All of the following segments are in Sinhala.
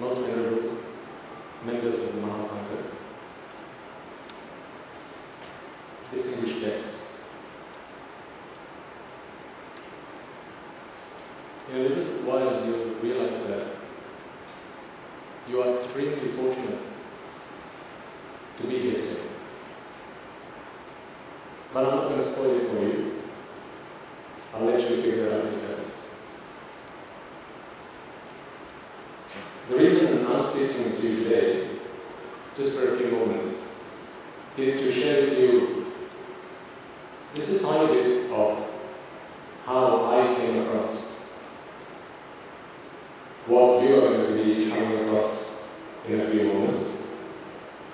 most memorable members of the Mahasangha, distinguished guests. In a little while, you'll realize that you are extremely fortunate to be here today. But I'm not going to spoil it for you. speaking to you today, just for a few moments, is to share with you just a tiny bit of how I came across what you are going to be coming across in a few moments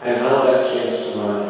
and how that changed my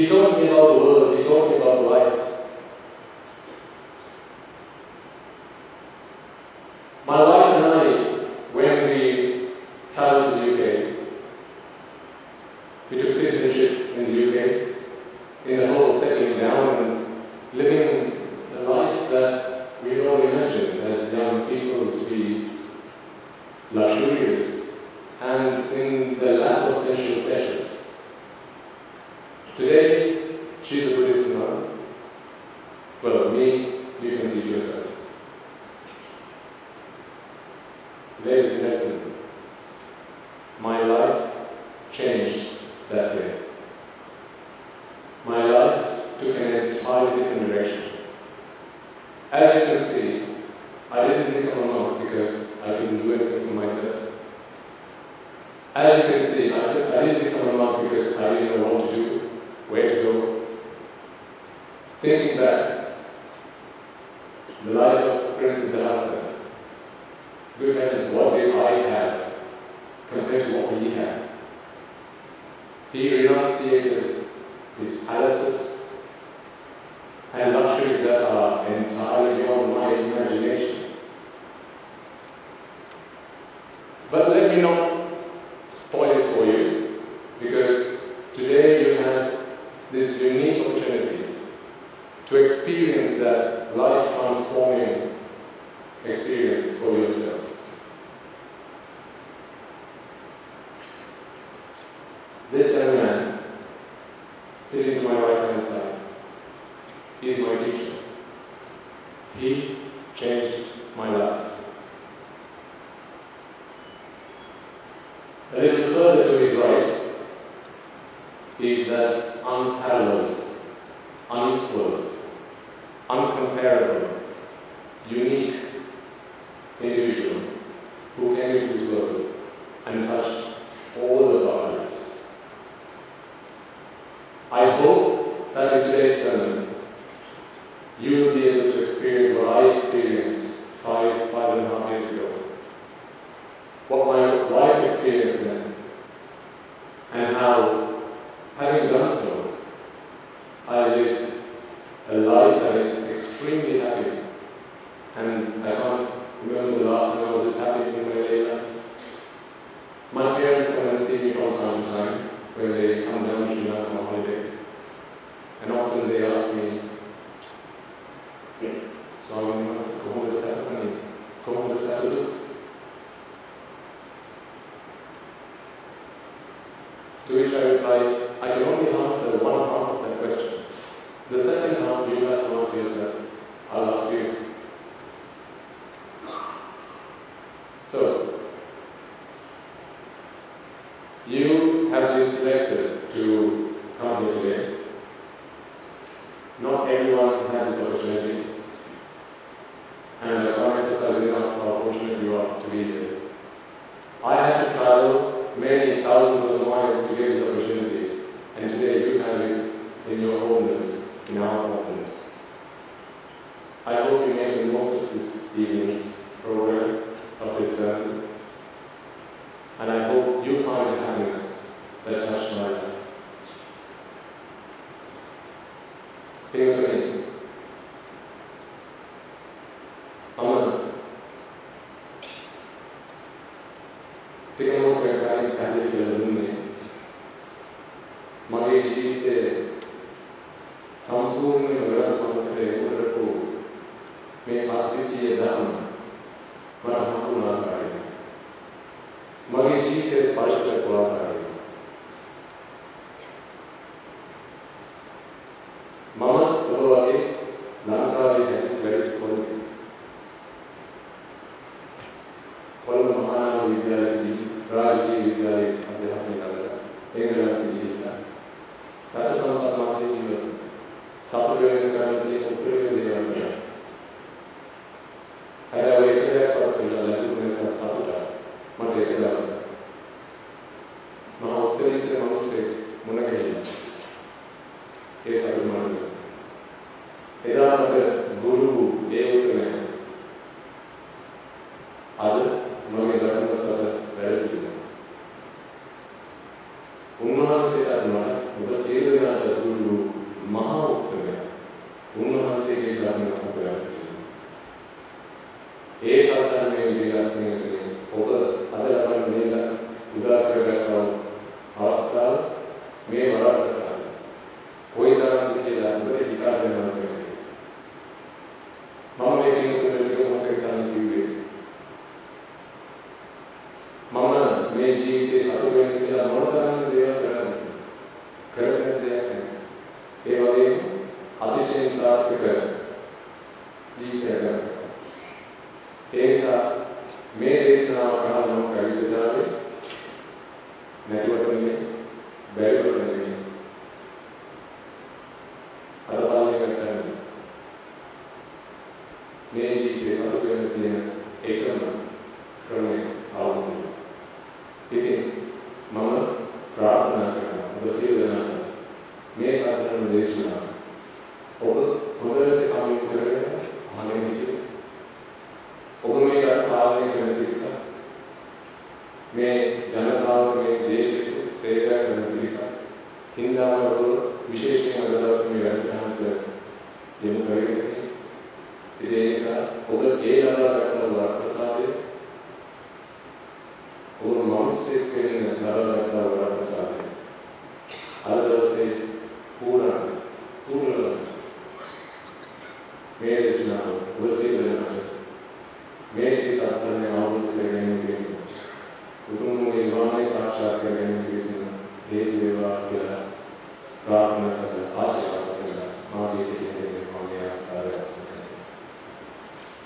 He told me about the world. He told me about life.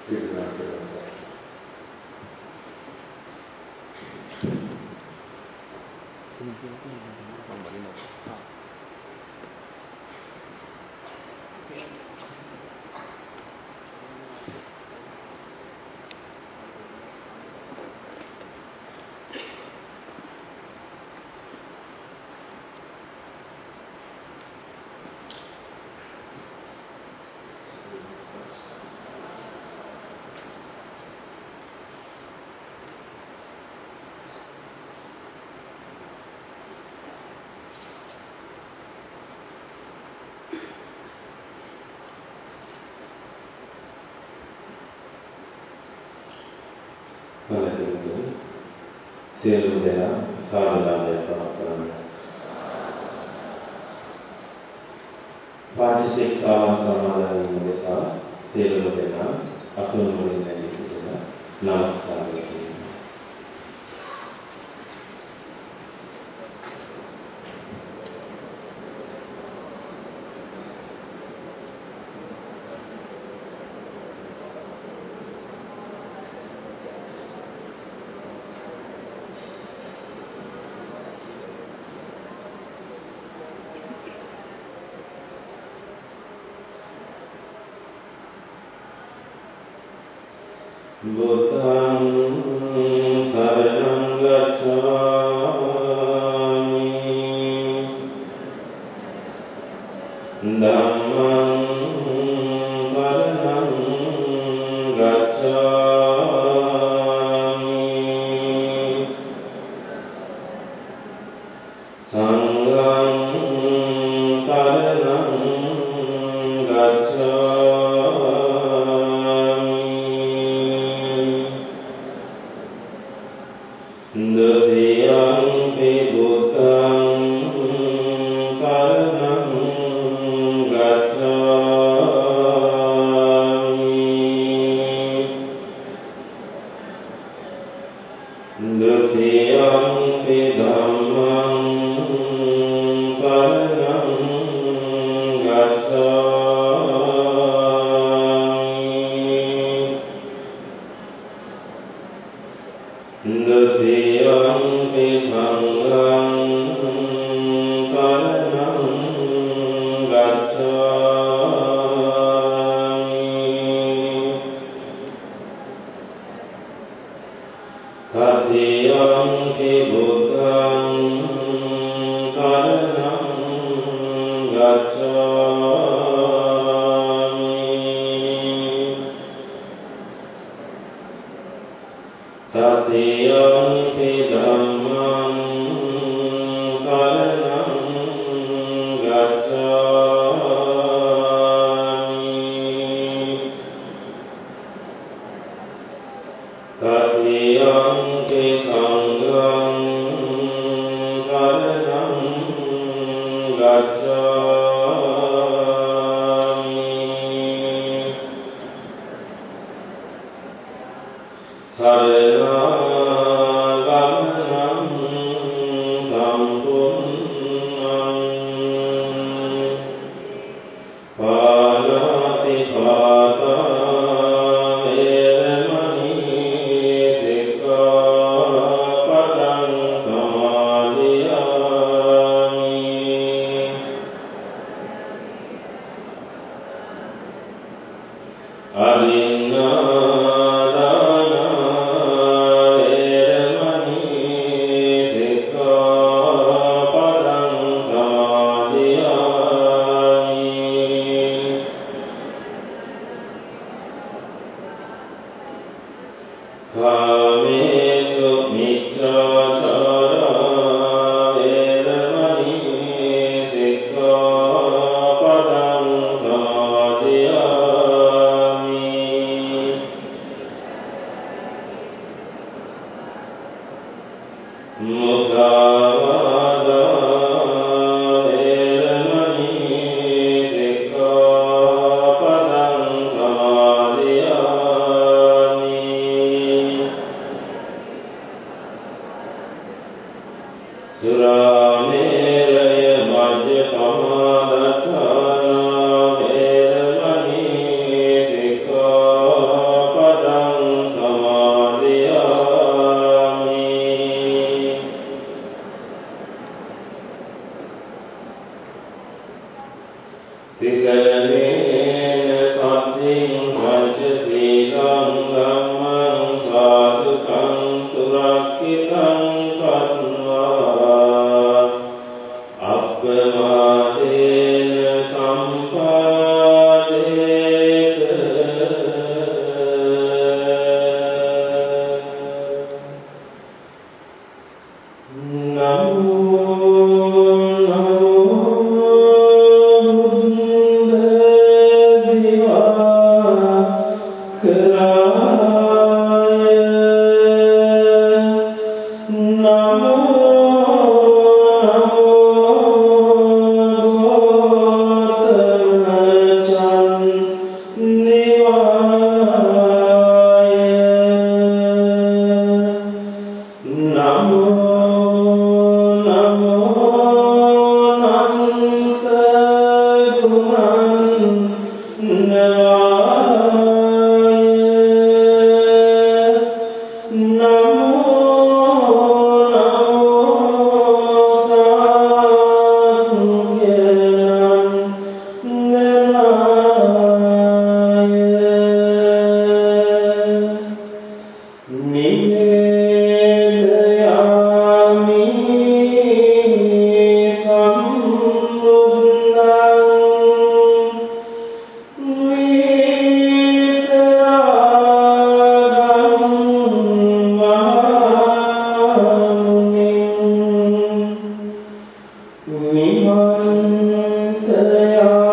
这个呢，就是 yang. සියලුම දෙනා සාධනාවය පවත්වන්න. පාටිශේක්ෂාවන් සමාදන් වූ නිසා සියලුම දෙනා අසුන් නිවන් සයෝ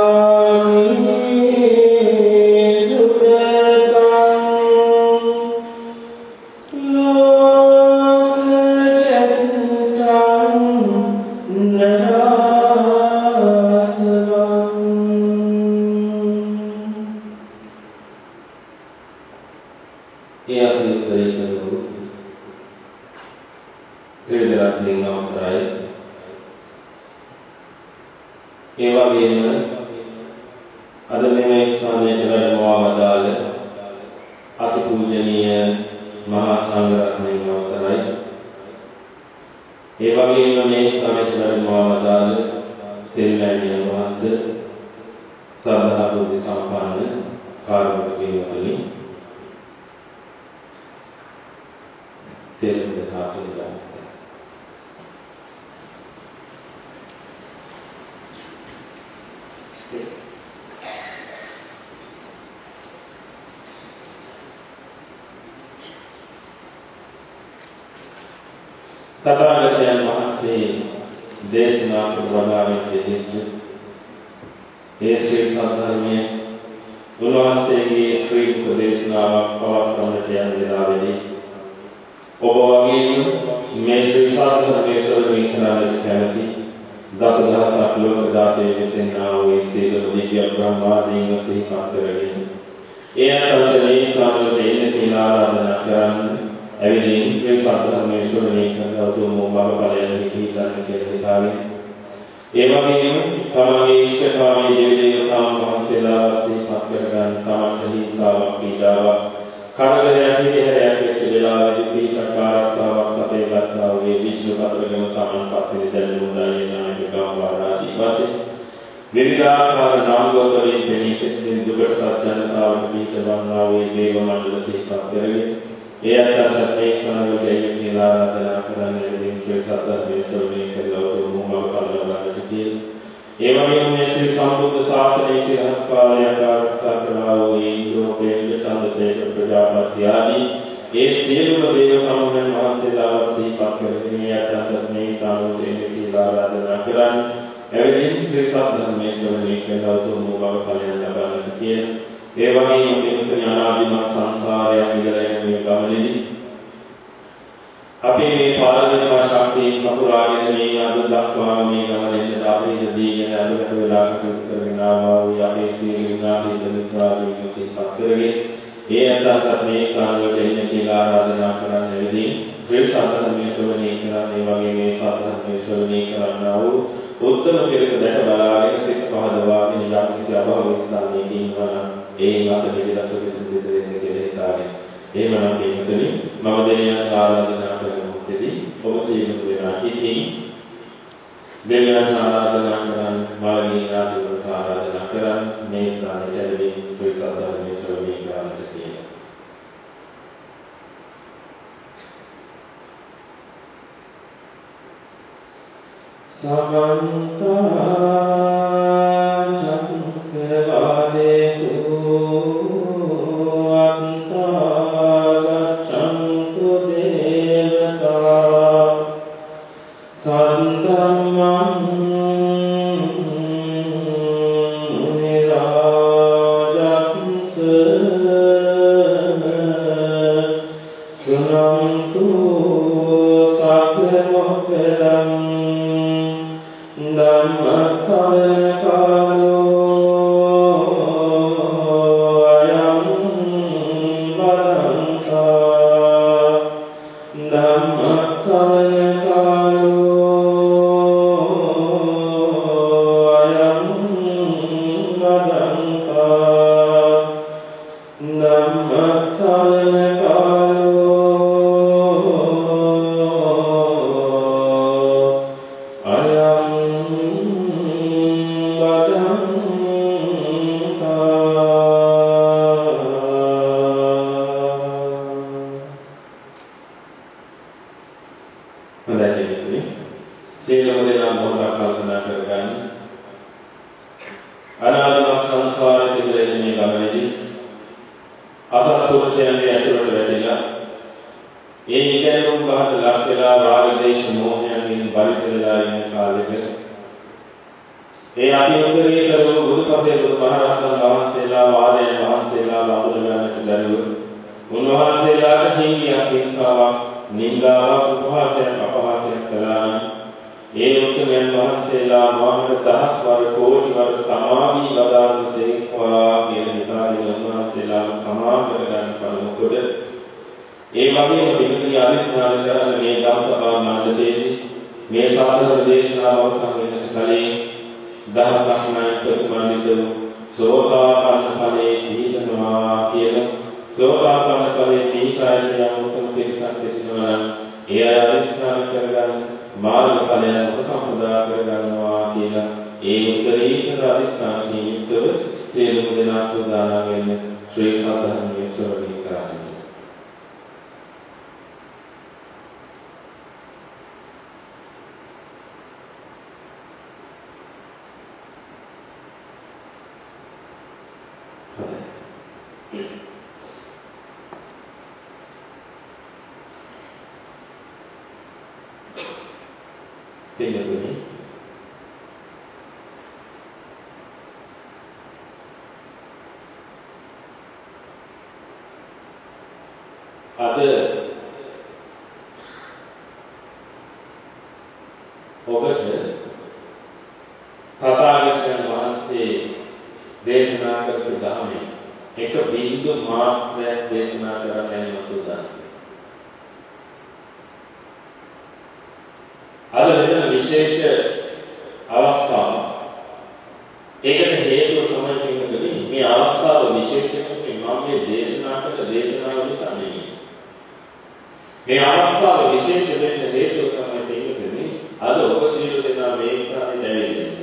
මේ අවස්ථාව විශේෂ වෙන්න හේතුව තමයි තේරෙන්නේ අද ඔබ සියලු දෙනා මේ ස්ථානයේ ඇවිල්ලා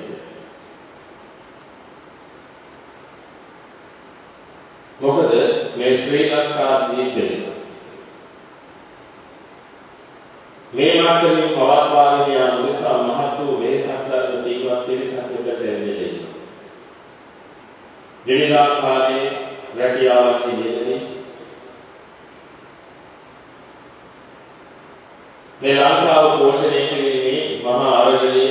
මොකද මේ ශ්‍රී ලංකා දීපේ මේ මාර්ගයෙන් පවත්වාගෙන යාම නිසා මහත් වූ වේසක් ගන්න තීවත් පිළිසක්කට දෙන්නේ. විවිධාකාරයේ රැකියාවක් නිදෙන්නේ මේ ලංකාව පෝෂණය කිරීමේ මහා අරගලයේ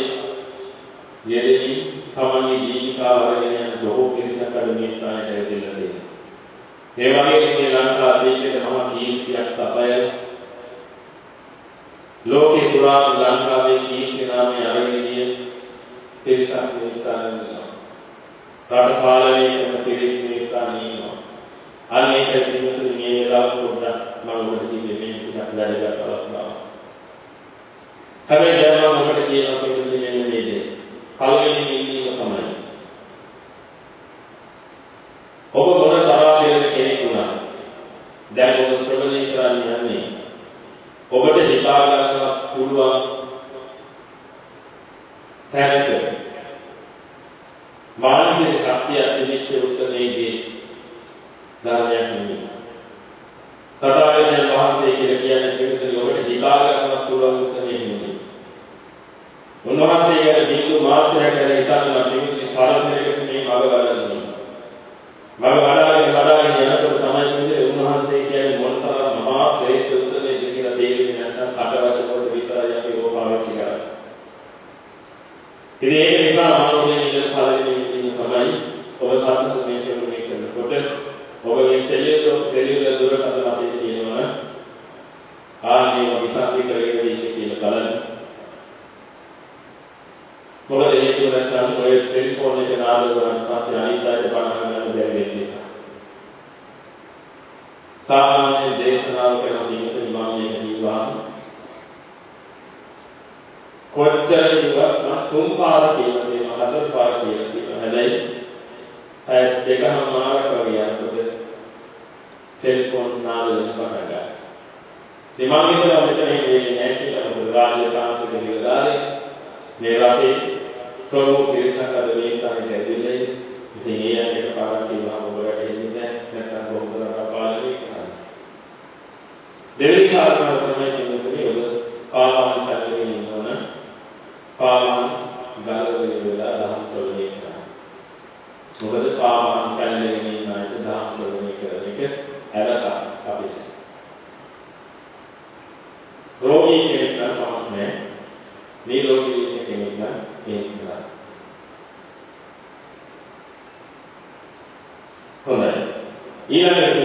යෙදෙමින් තමන්ගේ ජීවිකාව අරගෙන යන බොහෝ පිරිසක් අද මේ ස්ථානයට ඇවිල්ලා තියෙනවා. ඒ වගේම මේ ලංකා දේශයේ මහා කීර්තියක් සපයන ලෝකේ පුරා ලංකාවේ කීර්ති නාමය අරගෙන ගිය පිරිසක් මේ ස්ථානයේ ඉන්නවා. රට පාලනය කරන පිරිස් මේ ස්ථානයේ ඉන්නවා. අනේක දිනතුන් මේ වෙලාව පොඩ්ඩක් මම ඔබට කිව්වේ මේ ටිකක් වැඩගත් අවස්ථාවක්. හැබැයි දැන් මම ඔබට කියනවා කියන්නේ මෙන්න මේ දේ. පළවෙනි ඉන්නීම තමයි. ඔබ මොන තරම් කෙනෙක් වුණා. දැන් ඔබ ශ්‍රවණය කරන්න යන්නේ ඔබට හිතා ගන්න පුළුවන් තැනක මානසික ශක්තිය තිබෙච්ච උත්තරයේදී ධර්මයක් නෙමෙයි. තථාගතයන් වහන්සේ කියලා කියන්නේ පිළිතුරු ඔබට හිතා ගන්න පුළුවන් උත්තරේ නෙමෙයි. උන්වහන්සේ කියන බිඳු මාත්‍රයක් ගැන හිතන්න පිළිතුරු පාරමිතයකට මේ මඟ වඩන්නේ. මඟ වඩාගෙන වඩාගෙන යනකොට තමයි කියන්නේ උන්වහන්සේ කියන්නේ මොනතරම් මහා ශ්‍රේෂ්ඨ උත්තරේ කියලා තේරෙන්නේ නැත්නම් කටවචන වලට විතරයි අපි ඕක පාවිච්චි කරන්නේ. ඉතින් ඒක නිසා මානවයෙන් ඉන්න පළවෙනි ඉන්නේ තමයි ඔබ සාර්ථක මේ ශේරුනේ කරනකොට ඔබගේ සෙලියුලර් සෙලියුලර් දුරකථන අපේ තියෙනවා ආන්නේ විසන්ති කරගෙන ඉන්නේ කියලා බලන්න. මොකද හේතුව නැත්නම් ඔය ටෙලිෆෝන් එක නාද කරන් පස්සේ අනිත් අයට බණ ගන්න බැරි වෙන නිසා. සාමාන්‍ය දේශනාව කරන දීමට මම මේක කිව්වා. කොච්චර කිව්වත් මම තුන් පාර කියලා තියෙනවා හතර පාර කියලා තියෙනවා. හැබැයි අය දෙකම මාරක වගේ යනකොට ටෙලිෆෝන් නාද වෙන පටන් ගන්නවා. ඉතින් මම හිතනවා මෙතන මේ නෑ කියලා මොකද රාජ්‍ය තාන්ත්‍රික නිලධාරී මේ රටේ ප්‍රමුඛ පිරිසක් අද මේ තරමට ඇවිල්ලා ඉතින් ඒ අය එක පාරක් කියවහම ඔබ වැටෙන්නේ නැහැ නැත්නම් කොහොමද රට පාලනය කරන්නේ දෙවෙනි කාරණාව තමයි කියන්නේ ඔබ කාලාන් පැත්තේ ඉන්නවන කාලාන් ගලවගෙන වෙලා දහම් සොල්ලේ කරා මොකද කාලාන් පැත්තේ ඉන්න අයට දහම් සොල්ලේ කරන එක ඇරත අපිට. රෝගී කෙනෙක් නම් පමණක් නිරෝගී වෙන්න කෙනෙක් නම් මේක හොඳයි. ඊළඟට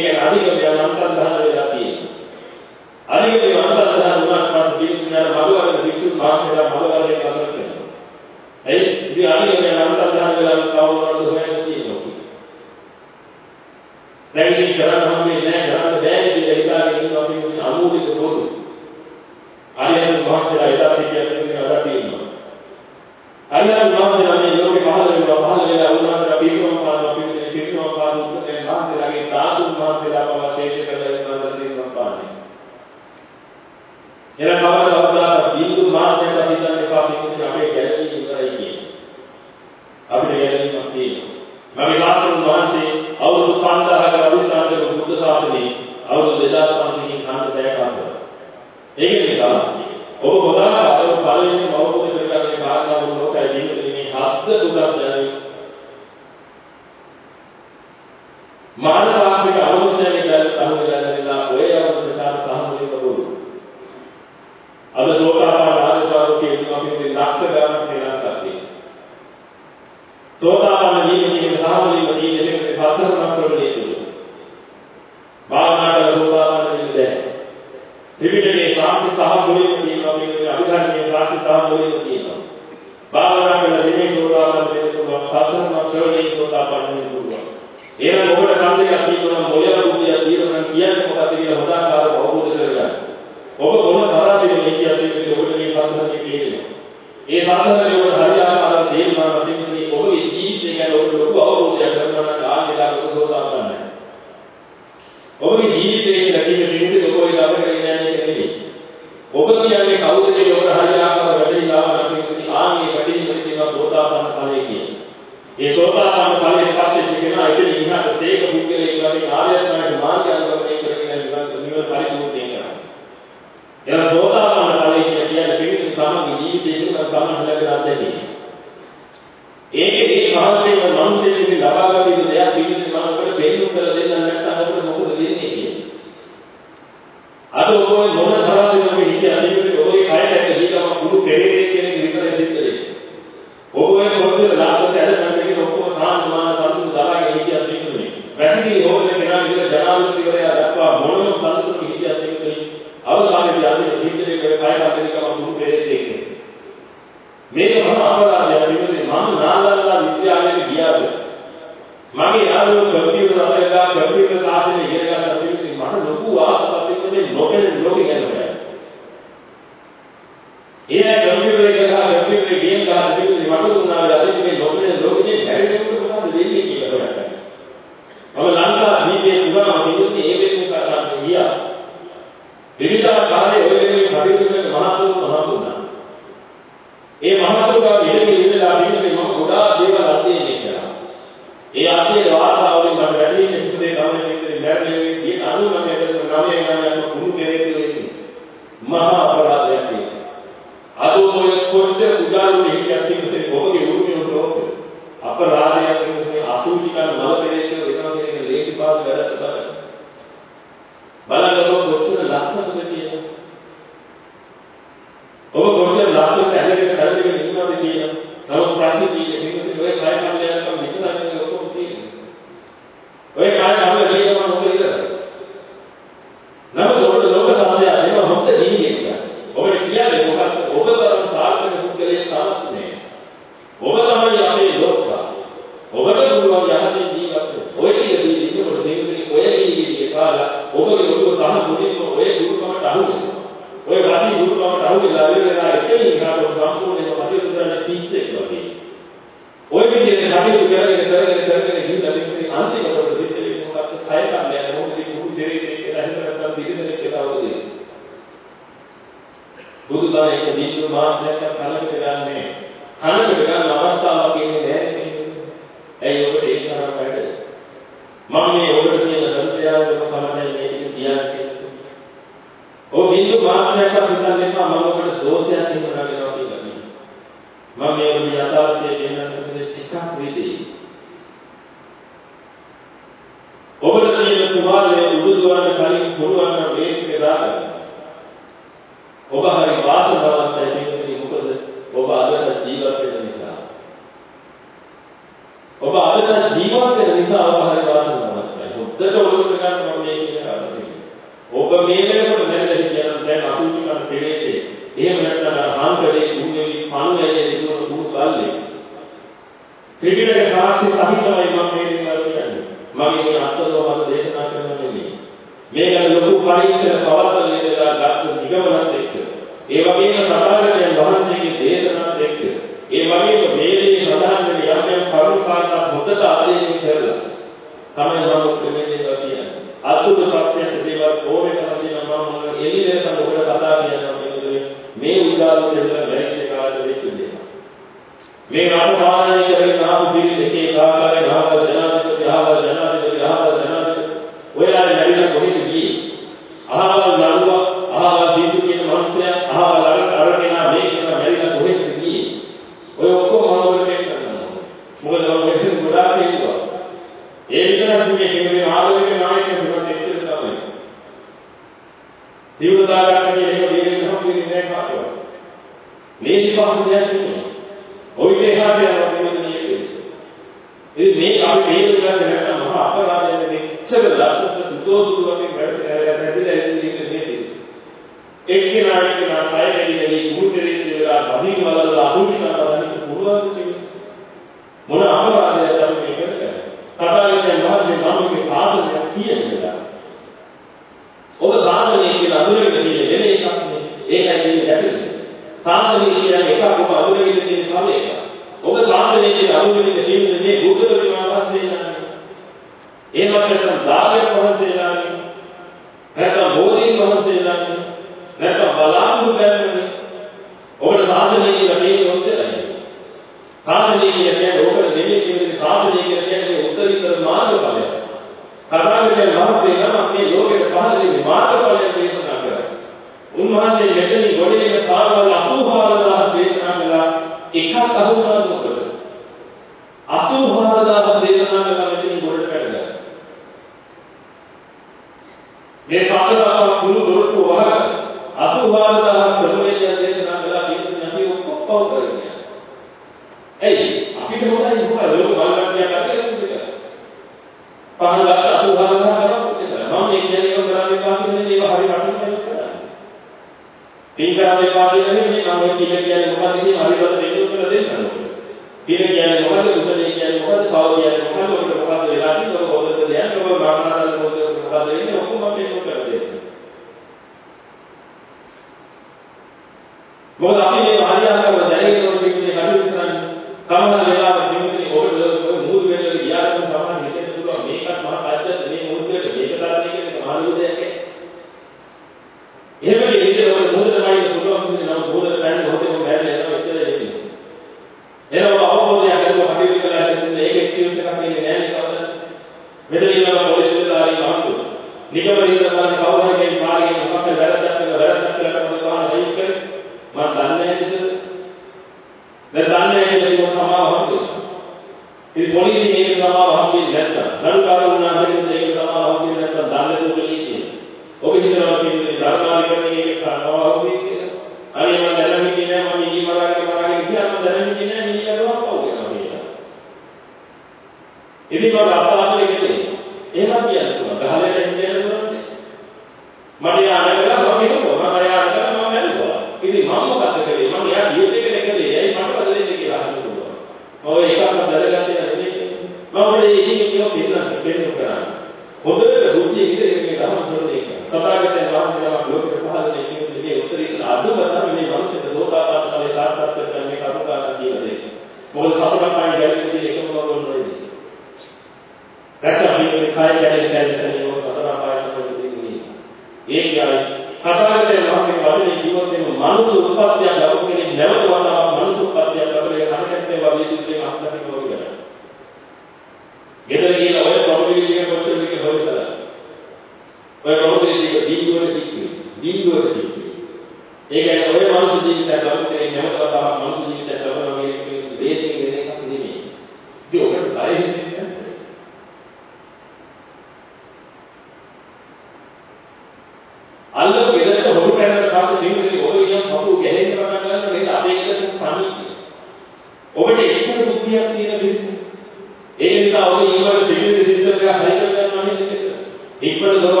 people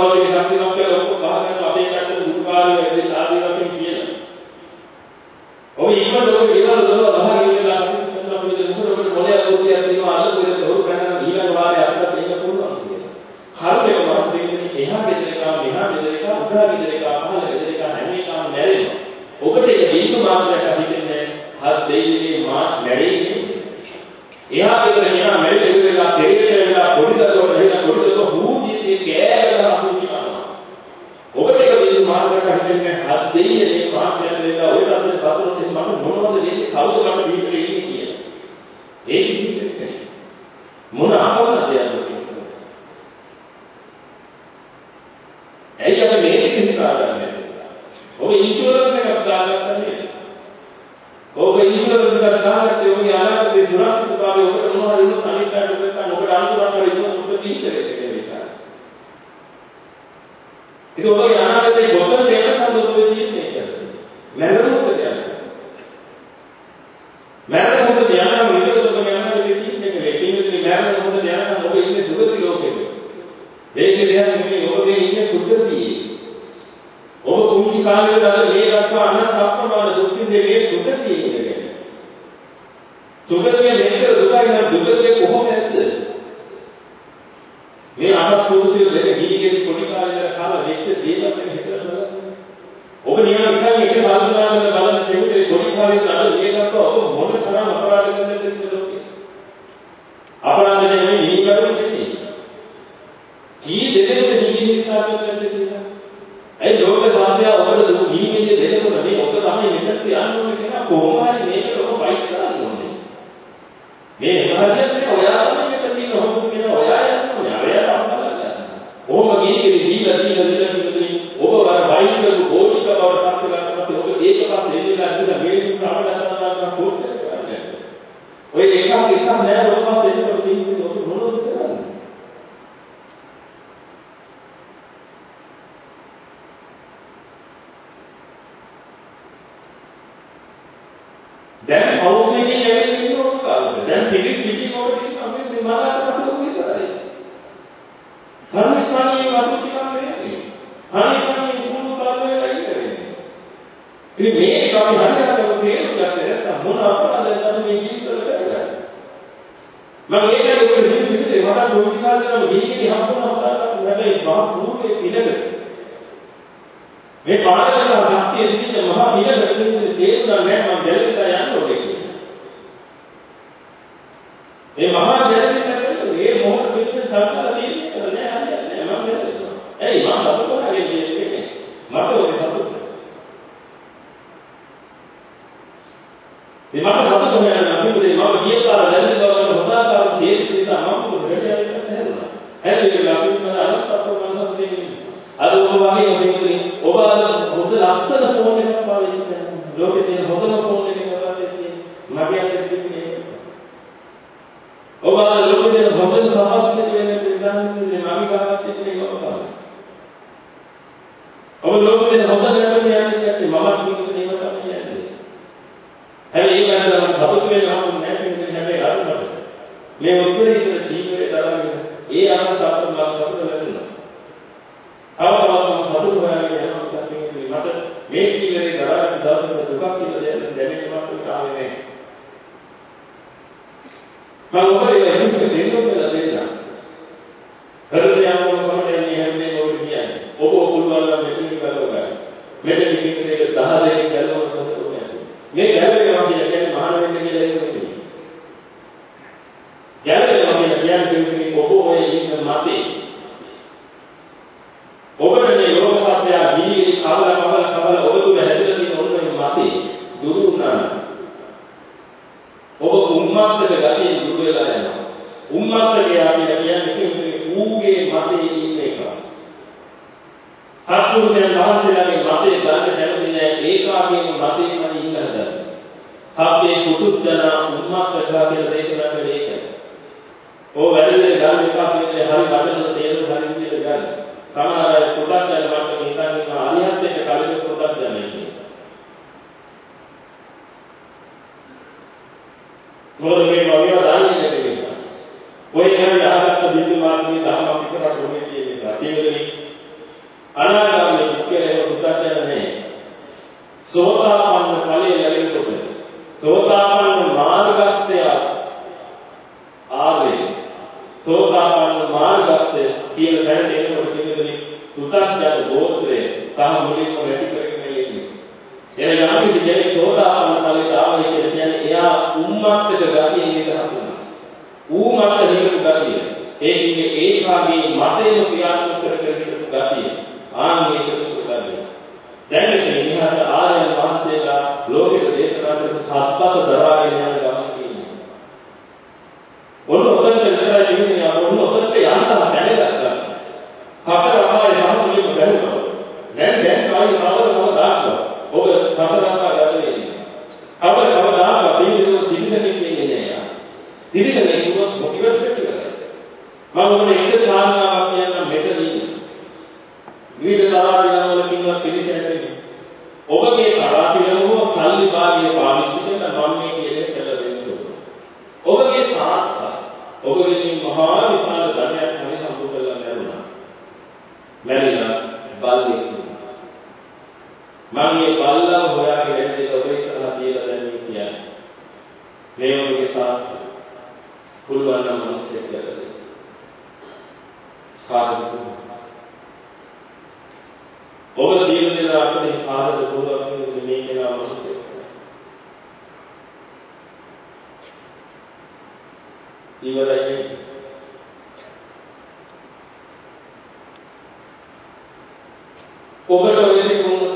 ඔබට වෙන්නේ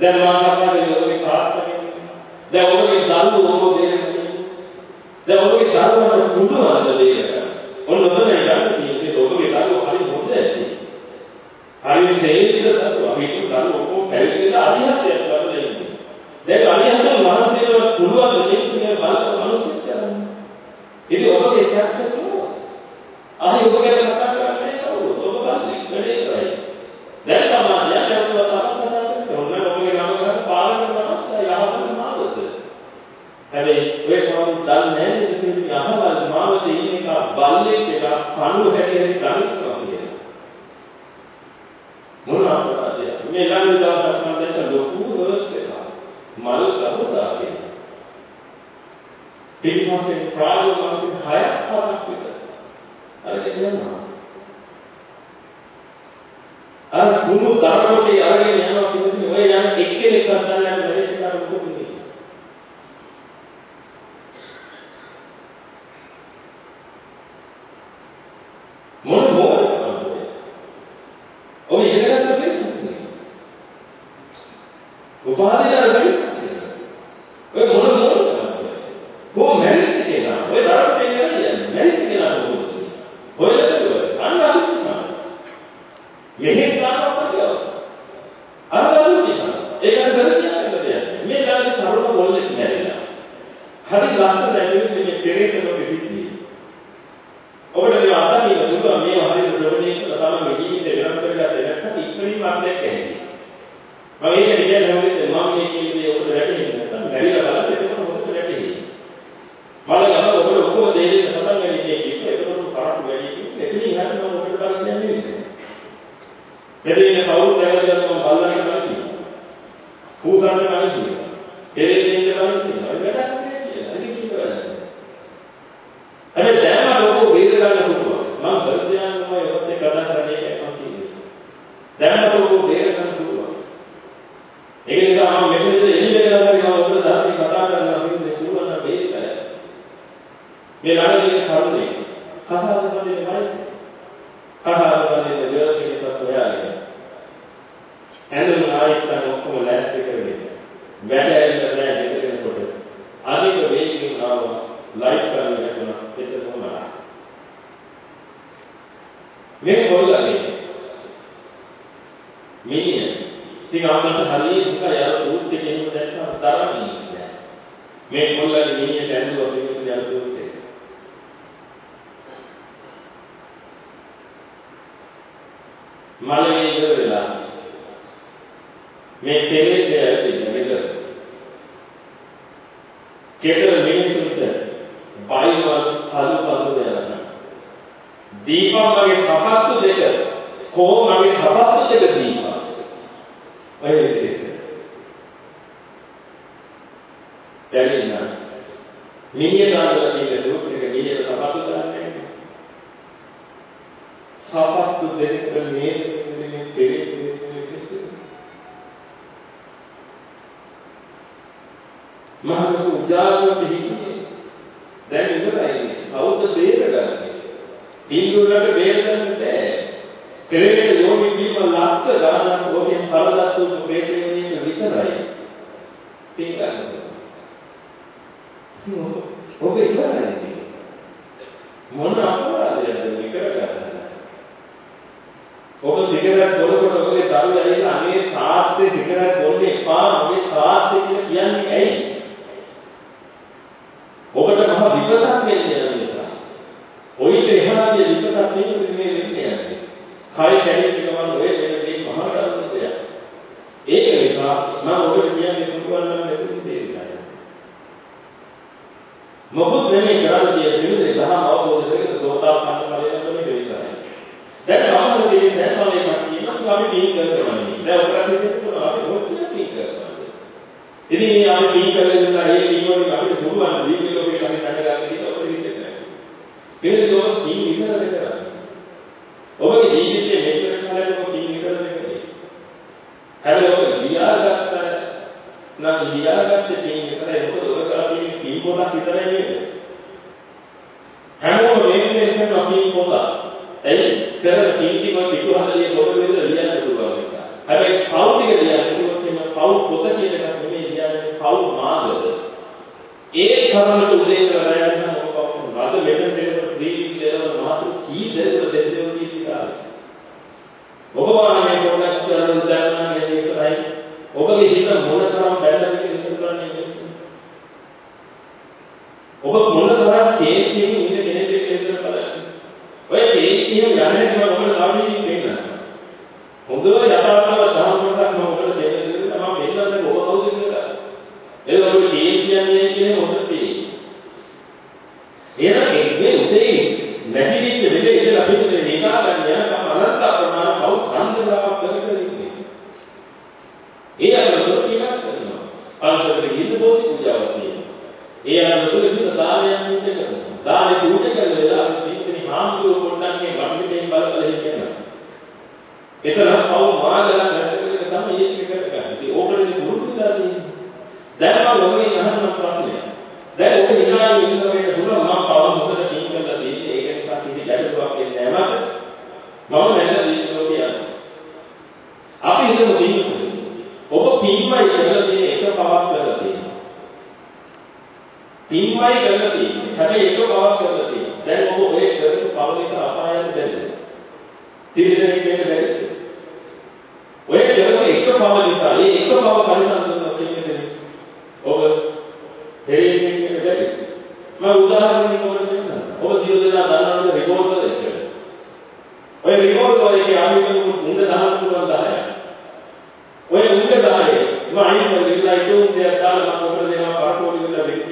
දැන් මාතෘකාවේ ඔබේ ප්‍රාර්ථනාව දැන් ඔබේ දරුවෝ ඔබ දෙන්නේ දැන් ඔබේ දරුවන්ට පුදුමද දෙයක් ඔන්න ඔතන යන්නේ ඔබේ දරුවෝ හරි හොඳ ඇති. හරි ශ්‍රේෂ්ඨ දරුවෝ. මේ දරුවෝ පැවිදිලා අරිහත්යන් කරන්නේ දැන් අරිහත්යන් මහන්සියට පුළුවන් දෙයක් කියන බලක මිනිස්සු ඉතින් ඔබගේ ශක්තිය අනේ ඔබ ගැන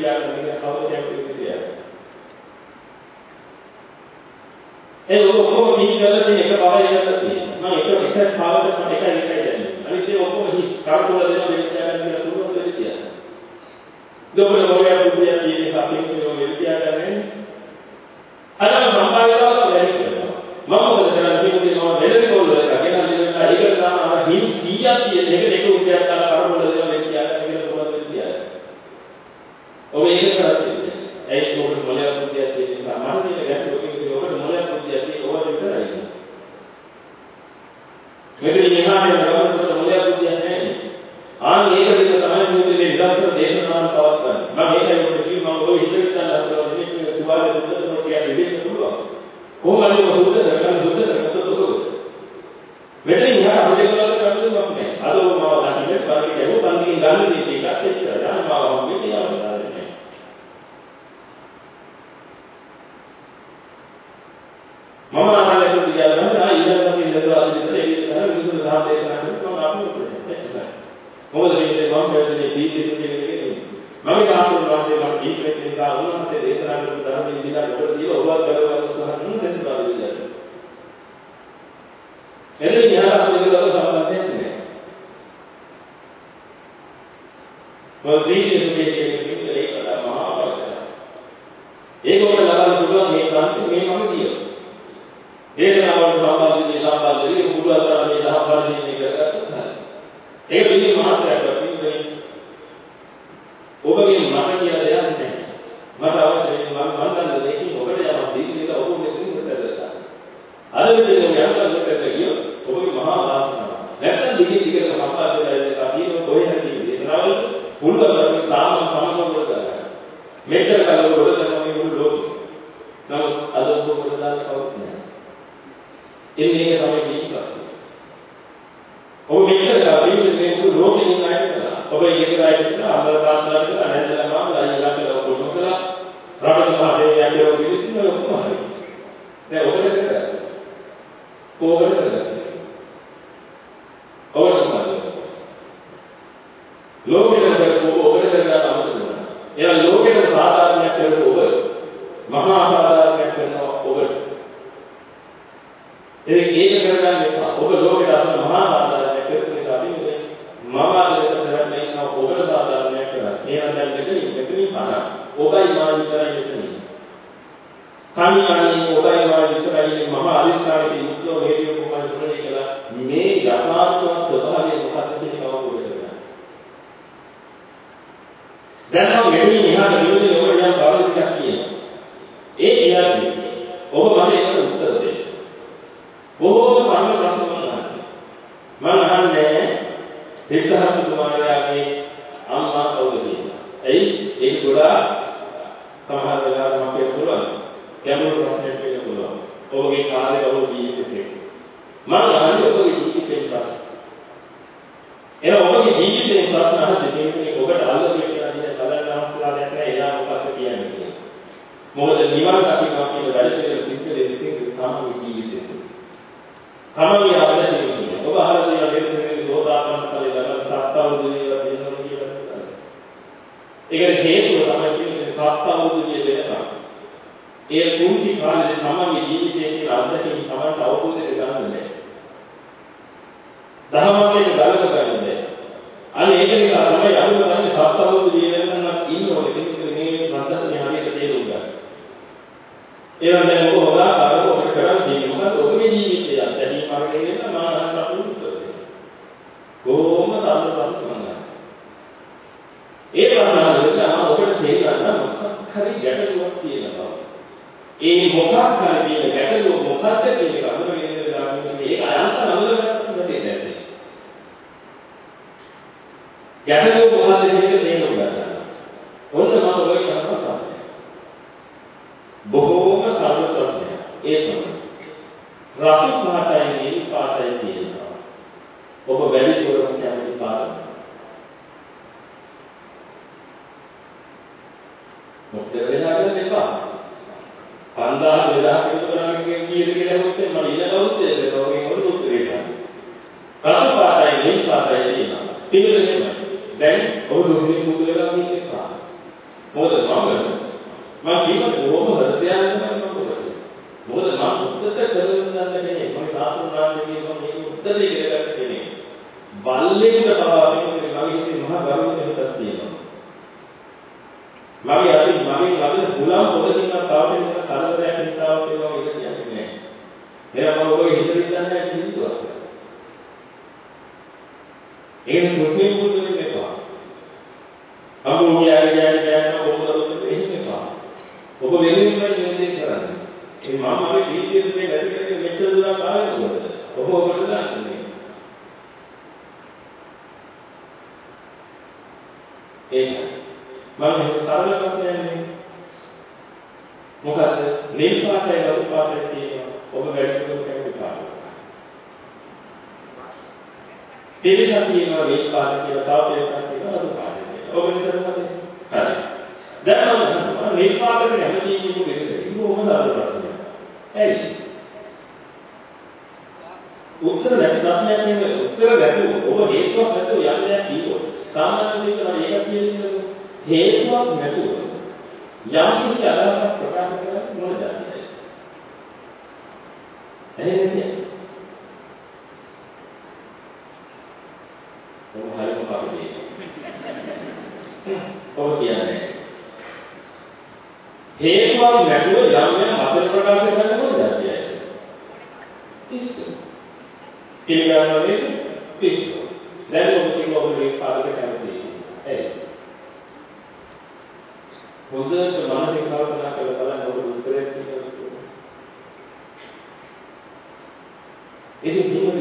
ක්‍රියාව කියන කවදයක් විදියට. ඒ ඔක්කොම මිනිගලට එක බවයි කියලා තියෙනවා. මම එක විශේෂ භාවයක් මට එකයි එකයි දැනෙන්නේ. අනිත් ඒ ඔක්කොම හිස් කාටුවල දෙන දෙයක් කියලා තුනක් දෙන්නේ. දෙපළ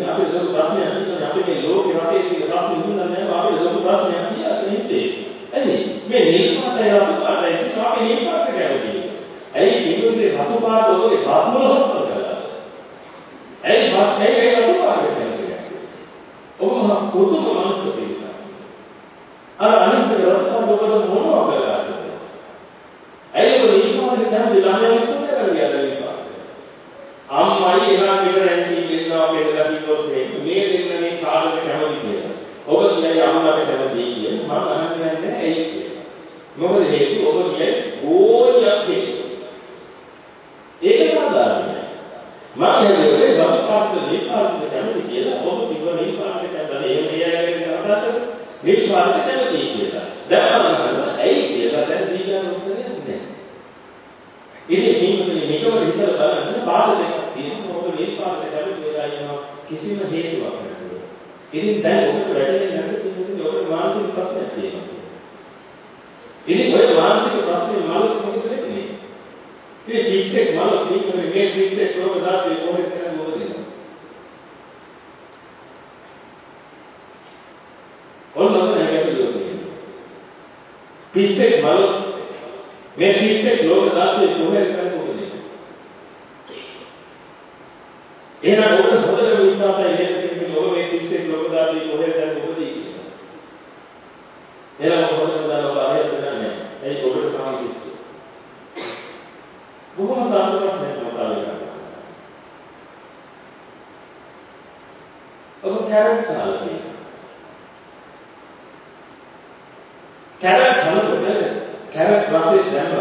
ඉතින් මේකනේ අපි ලොකු ප්‍රශ්නයක් තියෙනවා අපි මේ ලෝකේ රටේ තියෙන ප්‍රශ්න ඉන්නන්නේ නැහැ අපි ලොකු ප්‍රශ්නයක් කියලා හිතේ. ඇයි මේ නිල්පාතය රතු පාටයි කියන අපි නිල්පාත කැමතියි. ඇයි කිව්වේ රතු පාට ඔය රත්නවල කරලා. ඇයි බස් ඇයි රතු පාට කැමතියි. ඔබ මහ පුදුම මනුස්ස දෙයක්. අර අනිත් රතු පාට ඔබට මොනවා කරලාද? ඇයි ඔය නිල්පාත කැමති ළමයා ඉස්සර කරගියාද නිල්පාත? අම්මයි එහා පිට රැඳී ඉන්නවා කියලා කිව්වොත් මේ දෙන්නනේ කාලෙට කැමති කියලා. ඔබ කියයි අම්මට කැමති කියලා. මම අහන්නේ නැහැ ඇයි කියලා. මොකද හේතුව ඔබ කියයි ඕනියක් හේතුව. ඒක සාධාරණයි. මම හිතුවේ රසපාත නිපාත කැමති කියලා ඔබ කිව්ව නිපාත කැමති. එහෙම කියලාගෙන අදහස නිපාත කැමති කියලා. දැන් මම හිතනවා ඇයි කියලා දැන් දීගන්න උත්තරේ නැහැ. ඉතින් මේකනේ මේකම හිතලා බලන්න පාඩ දෙකක් තියෙනවා. ඔබ මේ පාඩ කැමති වෙලා ඉන්නවා කිසිම හේතුවක් නැතුව. ඉතින් දැන් ඔබට වැඩේ නැති තියෙන්නේ ඔබේ මානසික ප්‍රශ්නයක් තියෙනවා. ඉතින් ඔය මානසික ප්‍රශ්නේ මනස මොකද වෙන්නේ? ඉතින් ටික්ටෙක් මනස මේකනේ මේ ටික්ටෙක් රෝග දාපේ කොහෙද කරන්නේ මොකද? ඔන්න ඔන්න හැංගෙන්නේ තියෙනවා. ටික්ටෙක් මනස මේ ටික්ටෙක් රෝග දාපේ කොහෙද කරන්නේ මොකද? එහෙනම් ඔබට හොඳට විශ්වාසයි නේද කියන්නේ ඔබ මේ ටික්ටෙක් රෝග දාපේ කොහෙද කරන්නේ මොකද කියලා. එහෙනම් ඔබ හොඳට දන්නවා ආයෙත් නැහැ. ඒ ඔබට තාම කිසි බොහොම සාර්ථකව නේද ඔබ කැරට් කාලා තියෙනවා. කැරට් කනකොට කැරට් රසය දැනනවා. මම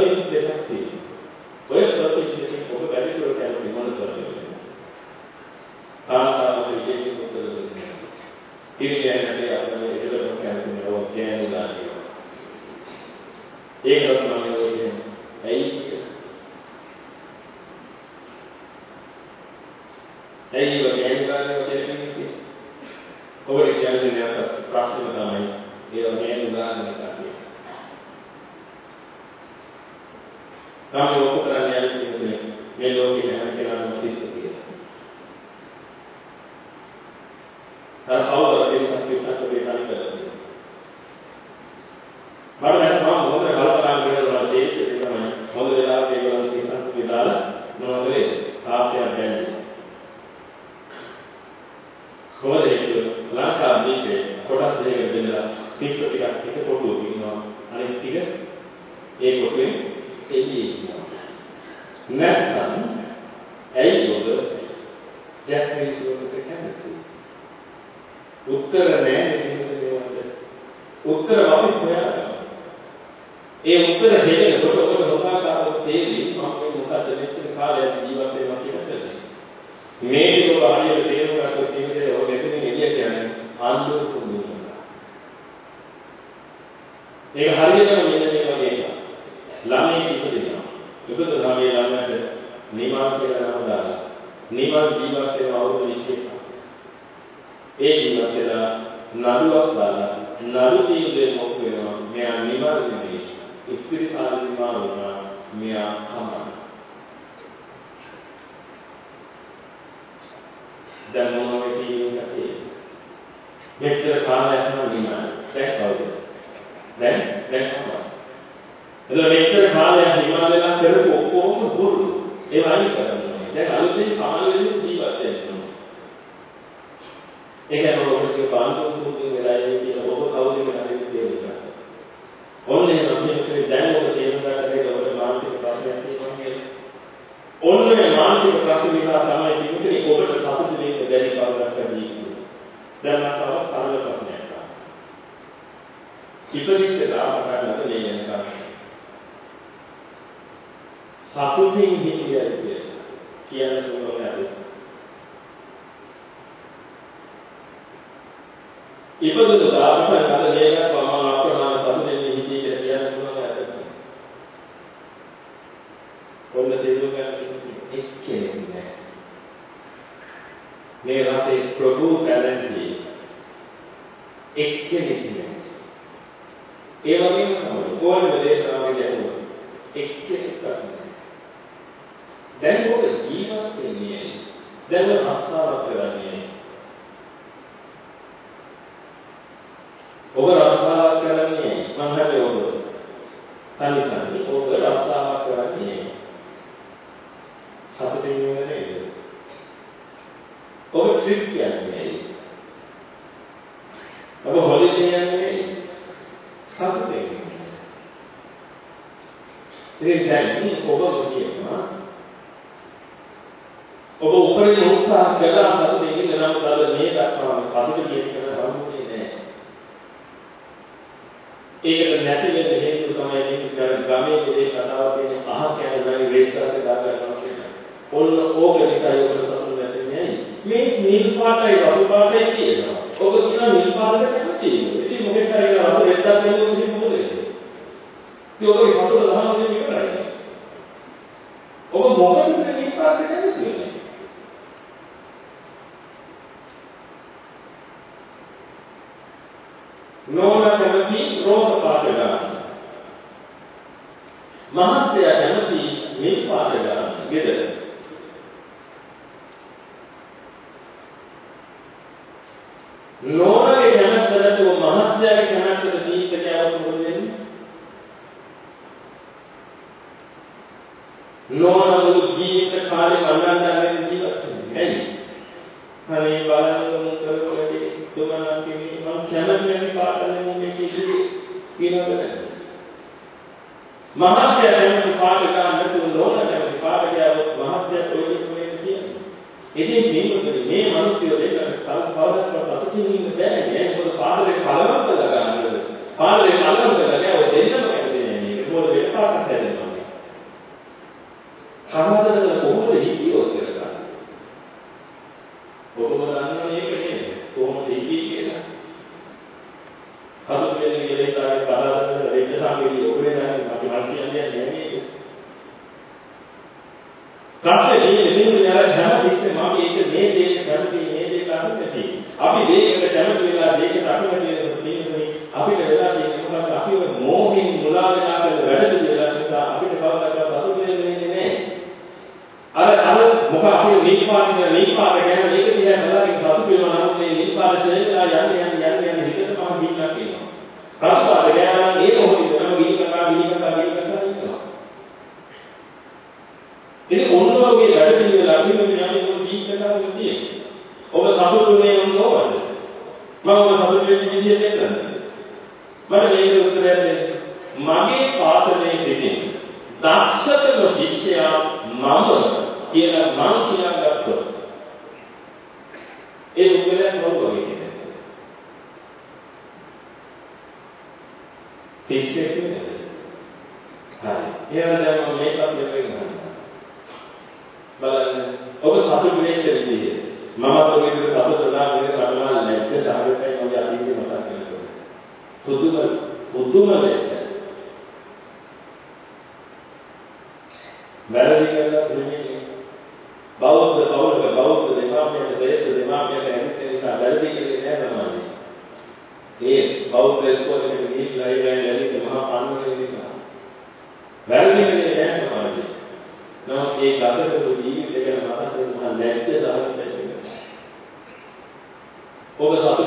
ප්‍රවේශ දෙකක් තියෙනවා. ඔය ප්‍රවේශ දෙකෙන් ඔබ වැඩි දුරට යන විමාන කරන්නේ. ආ විශේෂ මුදල් දෙන්නේ. ඉන්නේ නැහැ අපේ ඒකලම කැමති නෝ කියනවා. ඒකත් මම කියන්නේ ඇයි ඇයි වගේ අනිවාර්ය වශයෙන් කියන්නේ? ඔබට කියන්නේ නැත්නම් ප්‍රශ්න තමයි. ඒ වගේ උදාහරණ නිසා. ကောင်းလို့ဥပဒနာရည်ဖြစ်တယ်မြေလို့ဖြစ်တယ်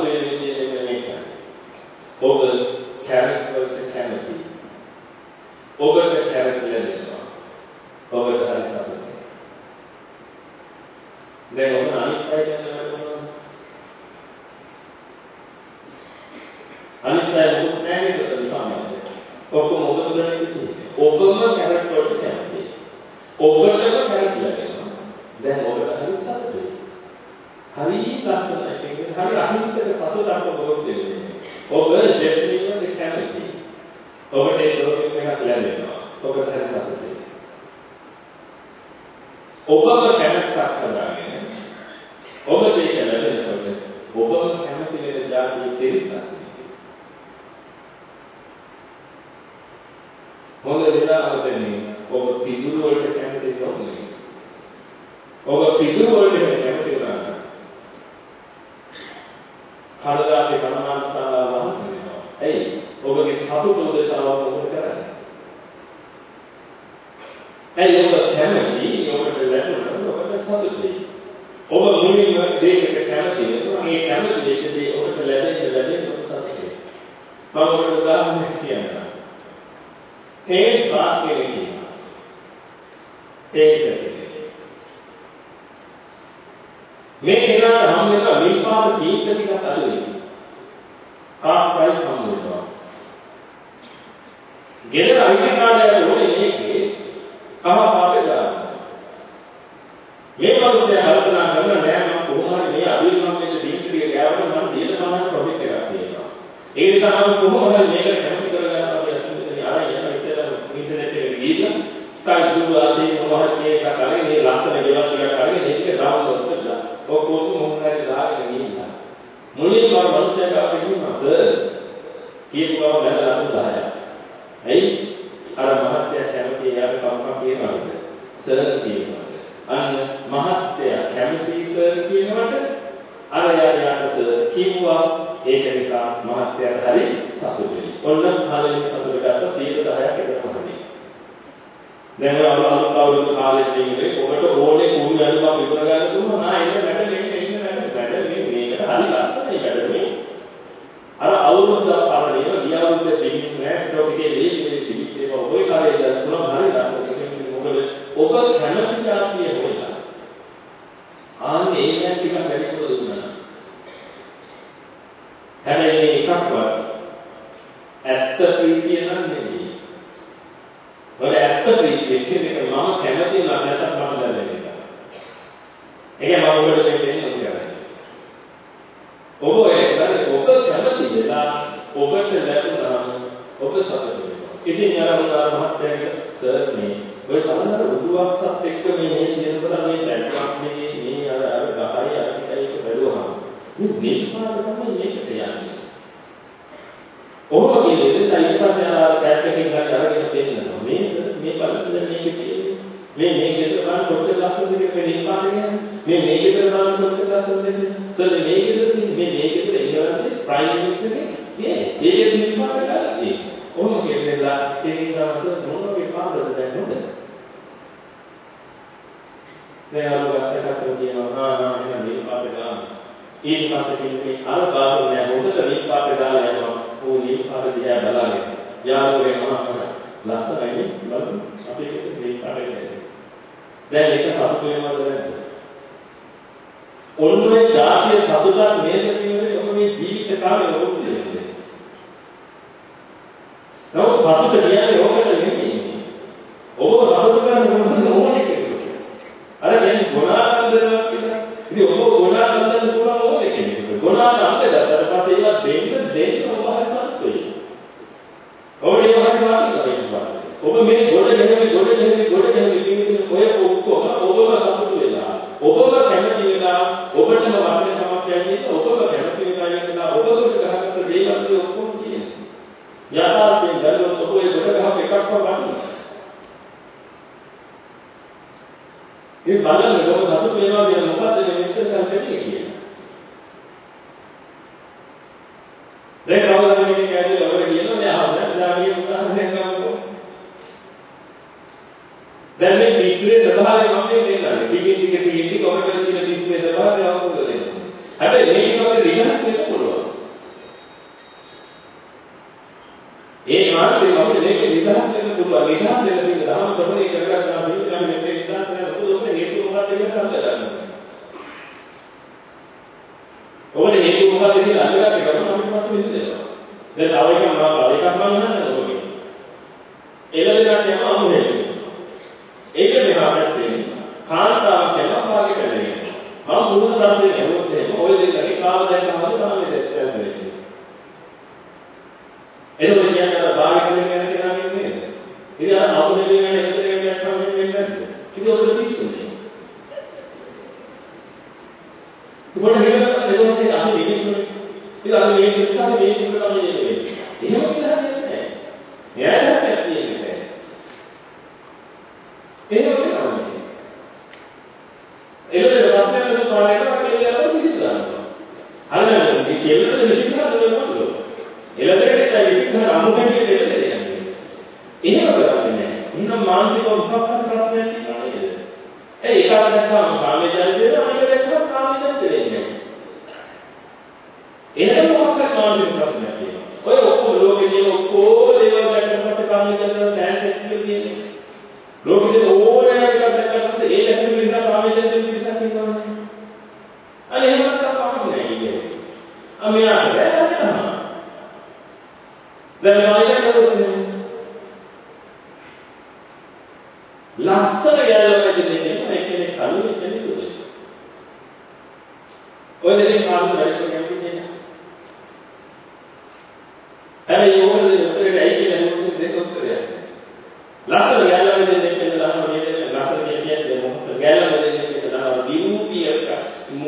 මේ විදිහේ නෙමෙයි. ඔබ කැමැත්තට කැමති. ඔබට කැමතිල දෙනවා. ඔබට හරි සතුටුයි. දැන් ඔන්න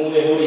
මූණේ හොරි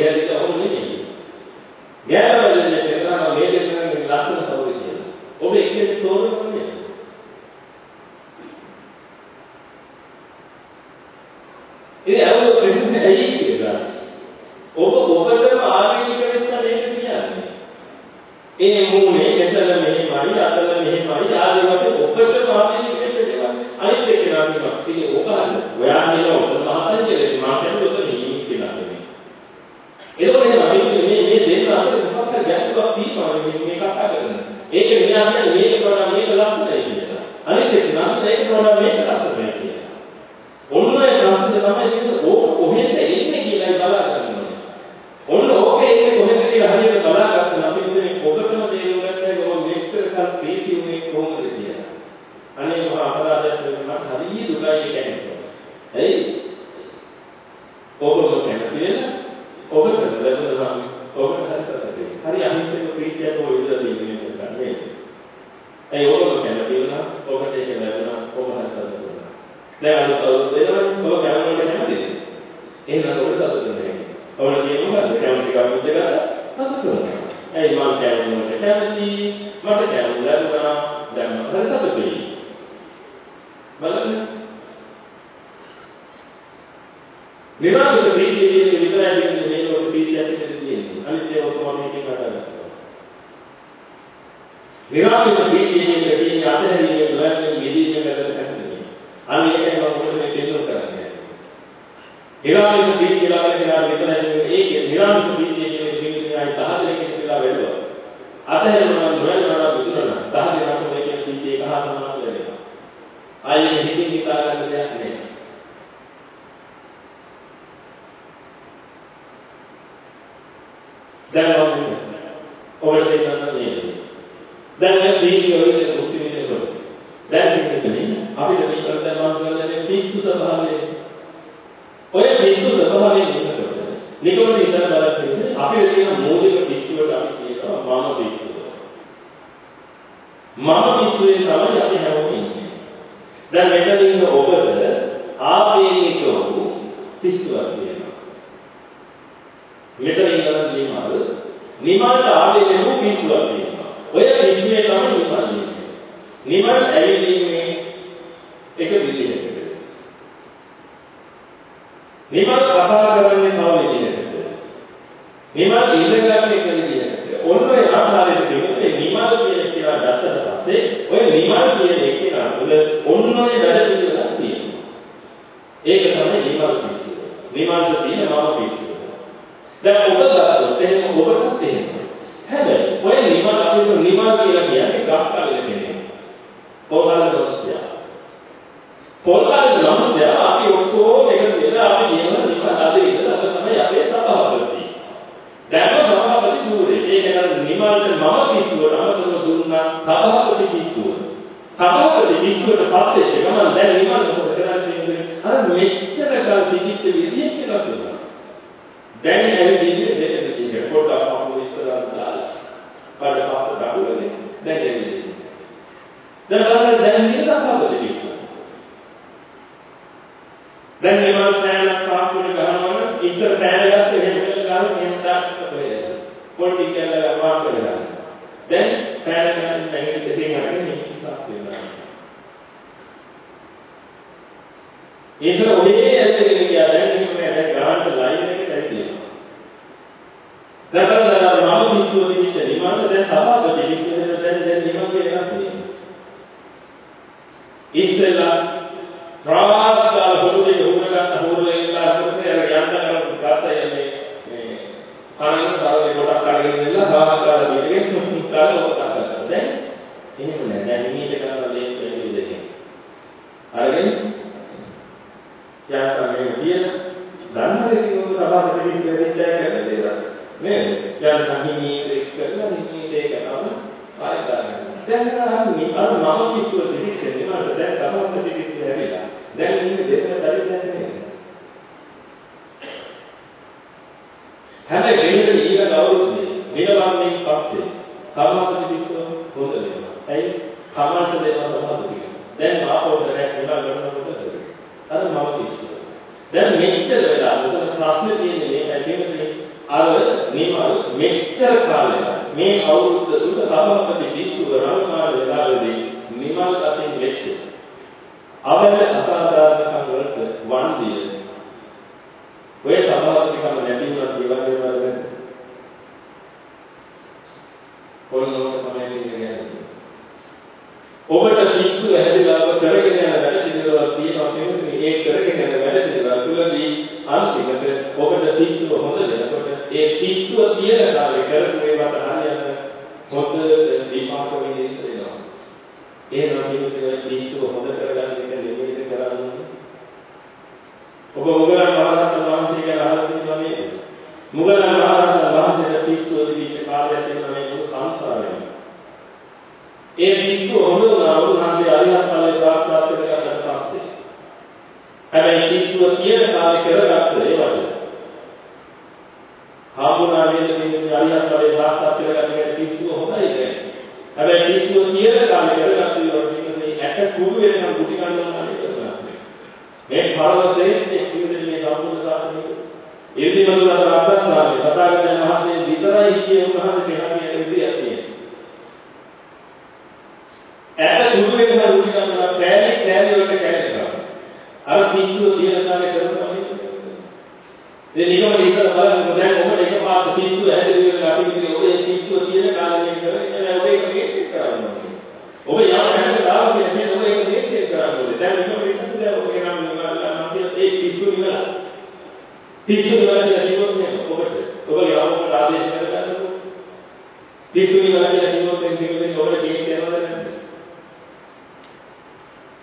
කියන්නේ ඔබට තේරෙනවද නැද්ද?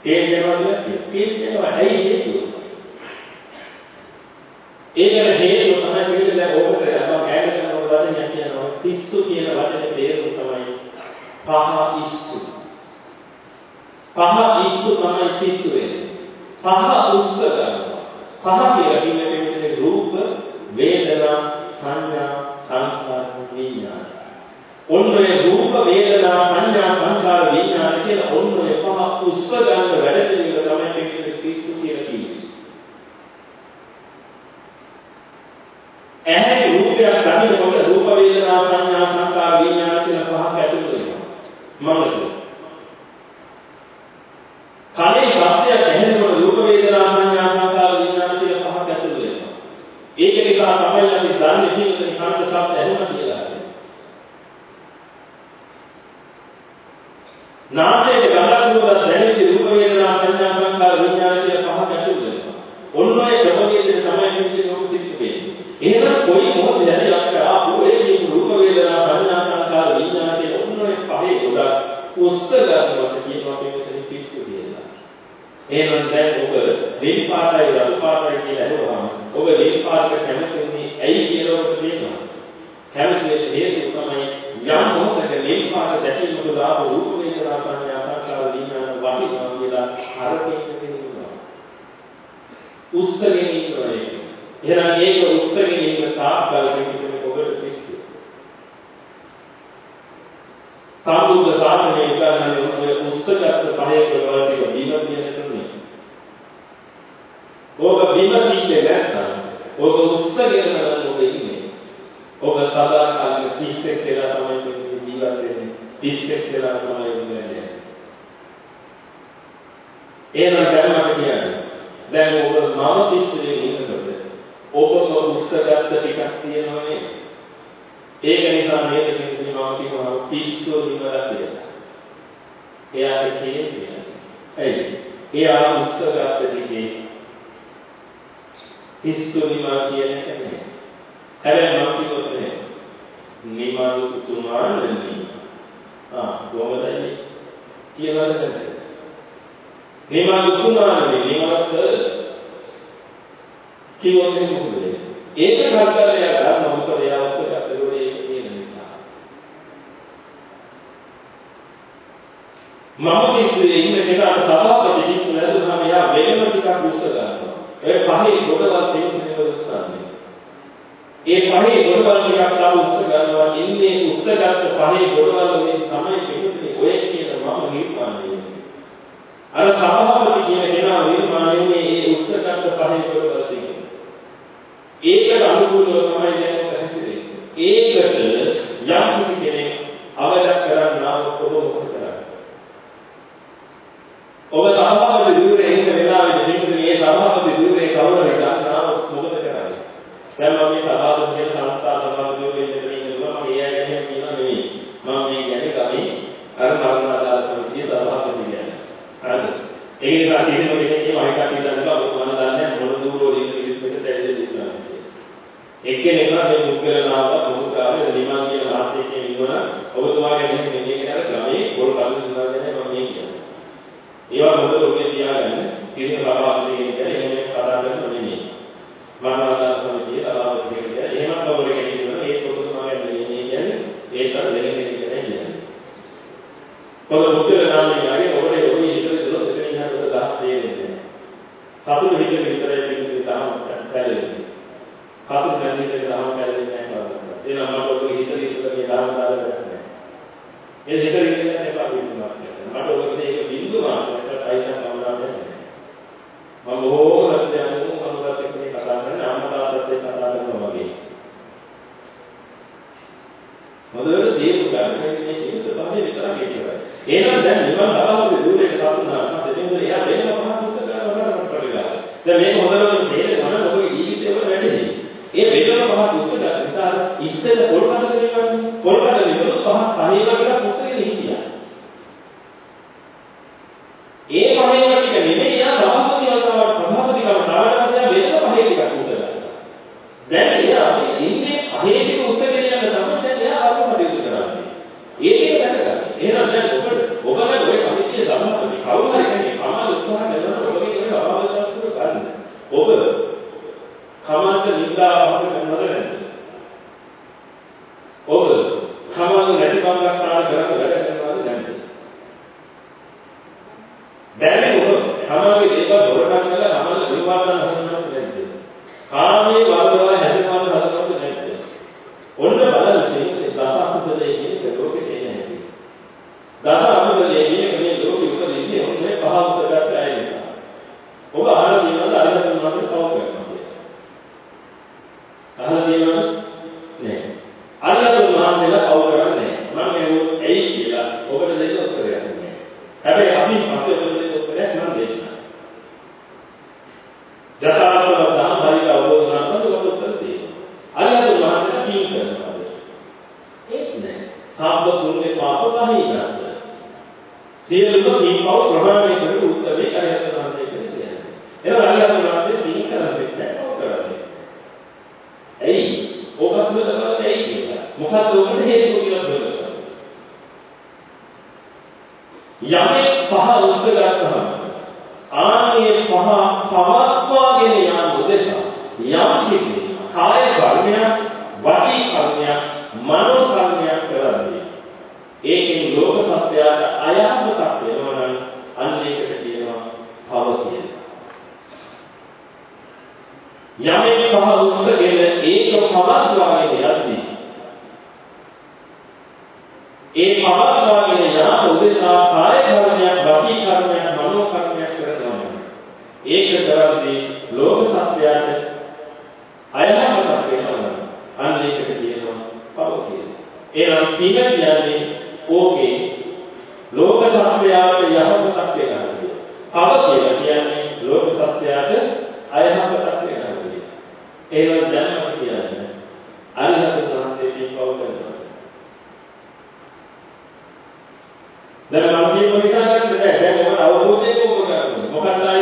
තේරෙනවද? තේරෙනවා. ඇයි හේතුව? ඒකට හේතුව තමයි පිළිද දැන් ඕක කරලා මම කැමති නම වචනයක් කියනවා. පිස්සු කියන වචනේ තේරුම තමයි පහ ඉස්සු. පහ ඉස්සු තමයි පිස්සු වෙන්නේ. පහ උස්ස ගන්නවා. පහ කියලා කියන්නේ රූප, වේදනා, සංඥා ඔන්න ඔය රූප වේදනා සංඥා සංකාර විඥාන කියලා ඔන්න ඔය පහ උස්ස ගන්න වැඩ පිළිවෙල තමයි මේකේ පිස්සු කියලා කියන්නේ. ඇහැ රූපයක් ගන්නකොට රූප වේදනා සංඥා සංකාර විඥාන කියලා පහක් ඇතුළත් වෙනවා. මනස අයහපතක් වෙනවා. අන්න ඒකට කියනවා භව කියලා. එනම් කින කියන්නේ ඕකේ ලෝක සත්‍යයට යහපතක් වෙනවා. භව කියලා කියන්නේ ලෝක සත්‍යයට අයහපතක් වෙනවා. ඒවල් ජනම කියන්නේ අරිහත් සත්‍යයේ පව කරනවා. දැන් මම කියපු නිසා ගන්න බෑ. දැන් මොකද අවබෝධයෙන් ඔබ කරන්නේ. මොකක්ද ආයේ කියන්නේ?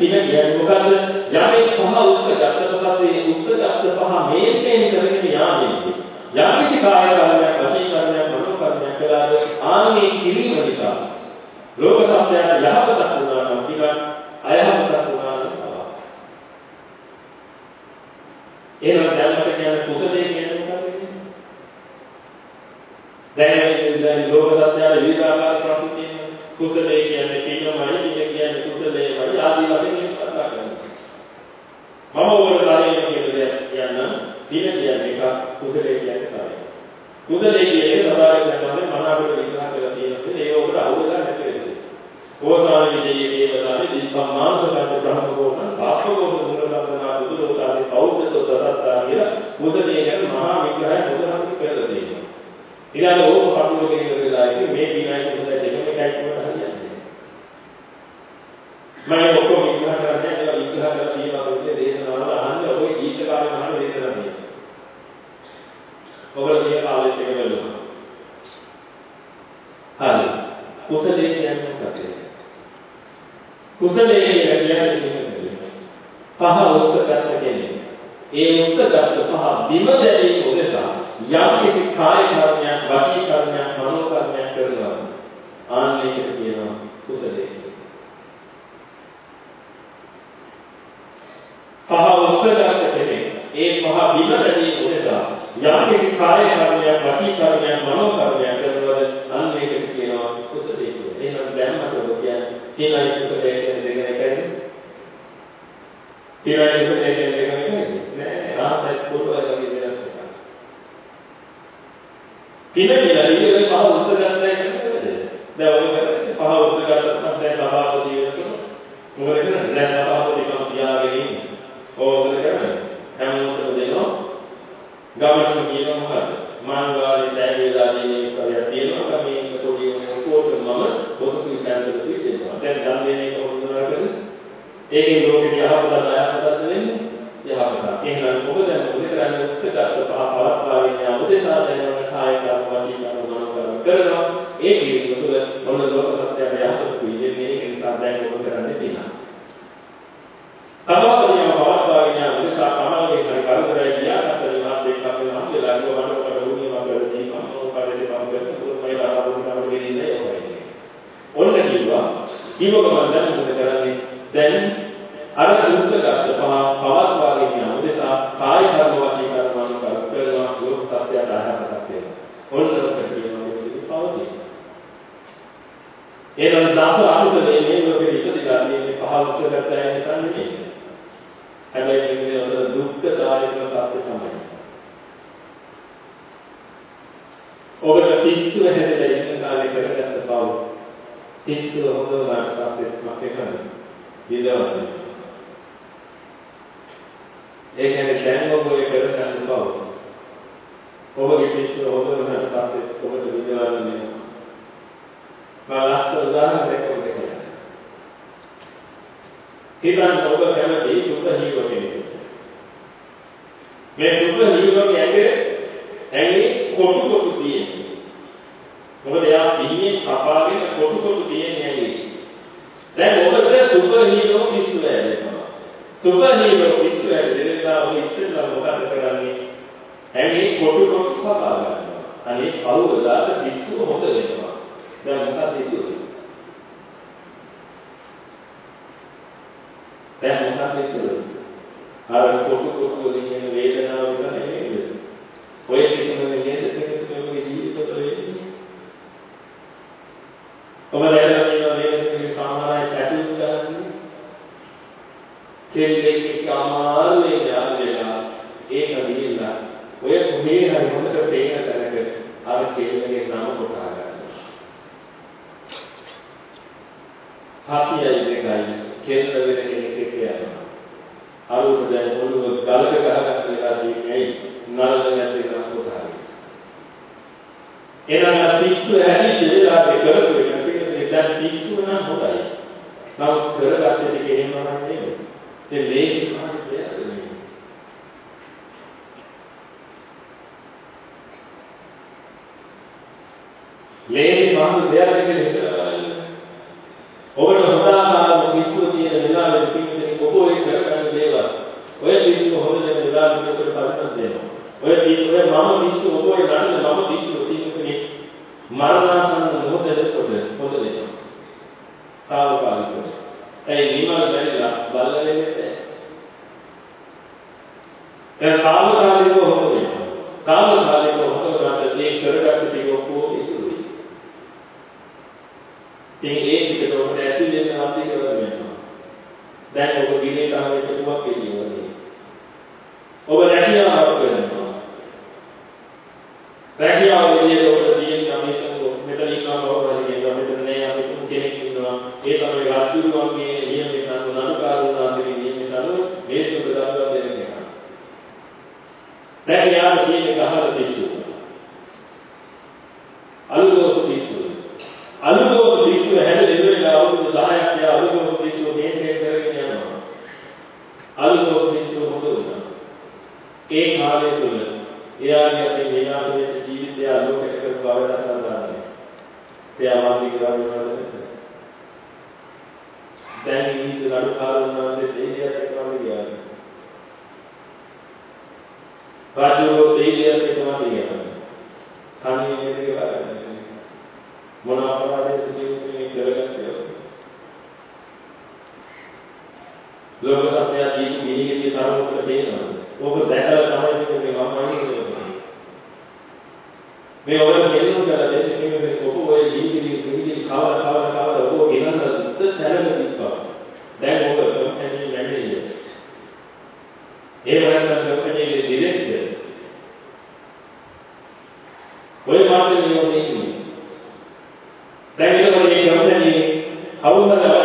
පින කියන්නේ මොකද්ද? යමේ පහ උස්ස ගත්තට පස්සේ උස්ස ගත්ත පහ මේකෙන් කරගෙන යාමේදී. යම්කිසි කාය කර්මයක්, වචී කර්මයක්, මනෝ කර්මයක් කළාද ආන්නේ කිරීම නිසා ලෝක සත්‍යයට යහපතක් වුණා නම් ටිකක් අයහපතක් වුණා නම් තමයි. එහෙනම් දැන් මට කියන්නේ කුසලයේ කියන්නේ මොකක්ද? දැන් දැන් ලෝක සත්‍යයේ විවිධ ආකාර ප්‍රශ්න තියෙනවා. කුසලයේ කියන්නේ පිනමයි, පින කියන්නේ කුසලයේමයි ආදී වශයෙන් කතා කරනවා. මම ඔබට කාලේ කියන දේ කියන්නම්. පින කියන්නේ එක, කුසලයේ කියන්නේ කාලය. කුසලයේ කියන්නේ සදාරේ කරනවානේ මනාවට විග්‍රහ කරලා තියෙනවා. ඒක ඔබට අවුලක් නැති වෙන්නේ. කෝසාන විජයේ දේවතාවේ දිස්සම්මාන්ත කර්ම බ්‍රහ්ම කෝසන් පාපකෝස මුලවන්දනා බුදුරෝතාවේ පෞද්ගල දසත්තා කියලා කුසලයේ ගැන මහා විග්‍රහය බුදුහාමුදුරුවෝ කරලා තියෙනවා. ඊළඟ ඕක කටුව කියන වෙලාවේ මේ පිනයි කුසලයි දෙකම එකයි කියලා හරියන්නේ. මම ඔක්කොම විග්‍රහ කරන්නේ ඒක විග්‍රහ කරලා තියෙනවා ඔය දේශනාවල අහන්න ඔය ගීත කාලේ මහා දේශනා තියෙනවා. ඔබලා මේ කාලෙත් එක බලමු. හරි. කුසලයේ කියන්නේ මොකක්ද? කුසලයේ කියන්නේ පහ උස්සගත කෙනෙක්. ඒ උස්සගත පහ බිම දැරීම උදෙසා යම් කිසි කාය කර්මයක්, වාචික කර්මයක්, මනෝ කර්මයක් කරනවා. ආන්නේකට කියනවා කුසලයේ. පහ උස්සගත කෙනෙක්. ඒ පහ බිම දැරීම උදෙසා යම් කිසි කාය කර්මයක්, වාචික කර්මයක්, මනෝ කර්මයක් කරනවද ආන්නේකට කියනවා කුසලයේ. එහෙනම් දැන් මට ඔබ කියන්නේ තියෙන කුසලයේ දෙකම එකයි. තියෙන කුසලයේ දෙකම එකයි. නෑ ආසත් පොළොව වගේ දෙයක්. පින කියලා ඉන්නේ පහ උස්ස ගන්නයි කියන්නේ. දැන් ඔය කරන්නේ පහ උස්ස ගන්නත් දැන් ලබාවදී වෙනකොට මොකද කරන්නේ? දැන් ලබාවදී කම තියාගෙන ඉන්නේ. ඕකද කරන්නේ? හැමෝටම දෙනවා. ගමනට කියනවා මොකද? මානවාදී දැවිලා දෙන්නේ ඉස්සරහ තියෙනවා. මේ පොඩි මොකෝට මම පොදු පිටාන්තර තියෙනවා. දැන් දන් දෙන එක හොඳනවා කරන්නේ. ඒකේ ලෝකේ යහපත අයහපත දෙන්නේ. යහපත. එහෙනම් මොකද දැන් මොකද කරන්නේ? උස්ස ගත්ත පහ පවත්වාගෙන යන උදෙසා දැනවන කාය කර්ම වචී කර්ම මනෝ කර්ම කරනවා. ඒ පිළිතුර තුළ මොන ලෝක සත්‍යය යහපත පිළිදෙන්නේ ඒක නිසා දැන් මොකද කරන්නේ තරමකට දෙනවා. ඕක දැකලා තමයි මේ මම අනිත් මේ ඔය කෙලින් කරලා දෙන්නේ මේ ඔබ ඔය දීවිලි දීවිලි කවර කවර කවර ඔබ ගෙනත් තැනක තිබ්බා. දැන් ඔබ කම්පැනි මැනේජර්. ඒ වගේම කම්පැනි ඩිරෙක්ටර්. ඔය මාතේ නියම ඉන්නේ. දැන් මේක මේ කම්පැනි කවුරුද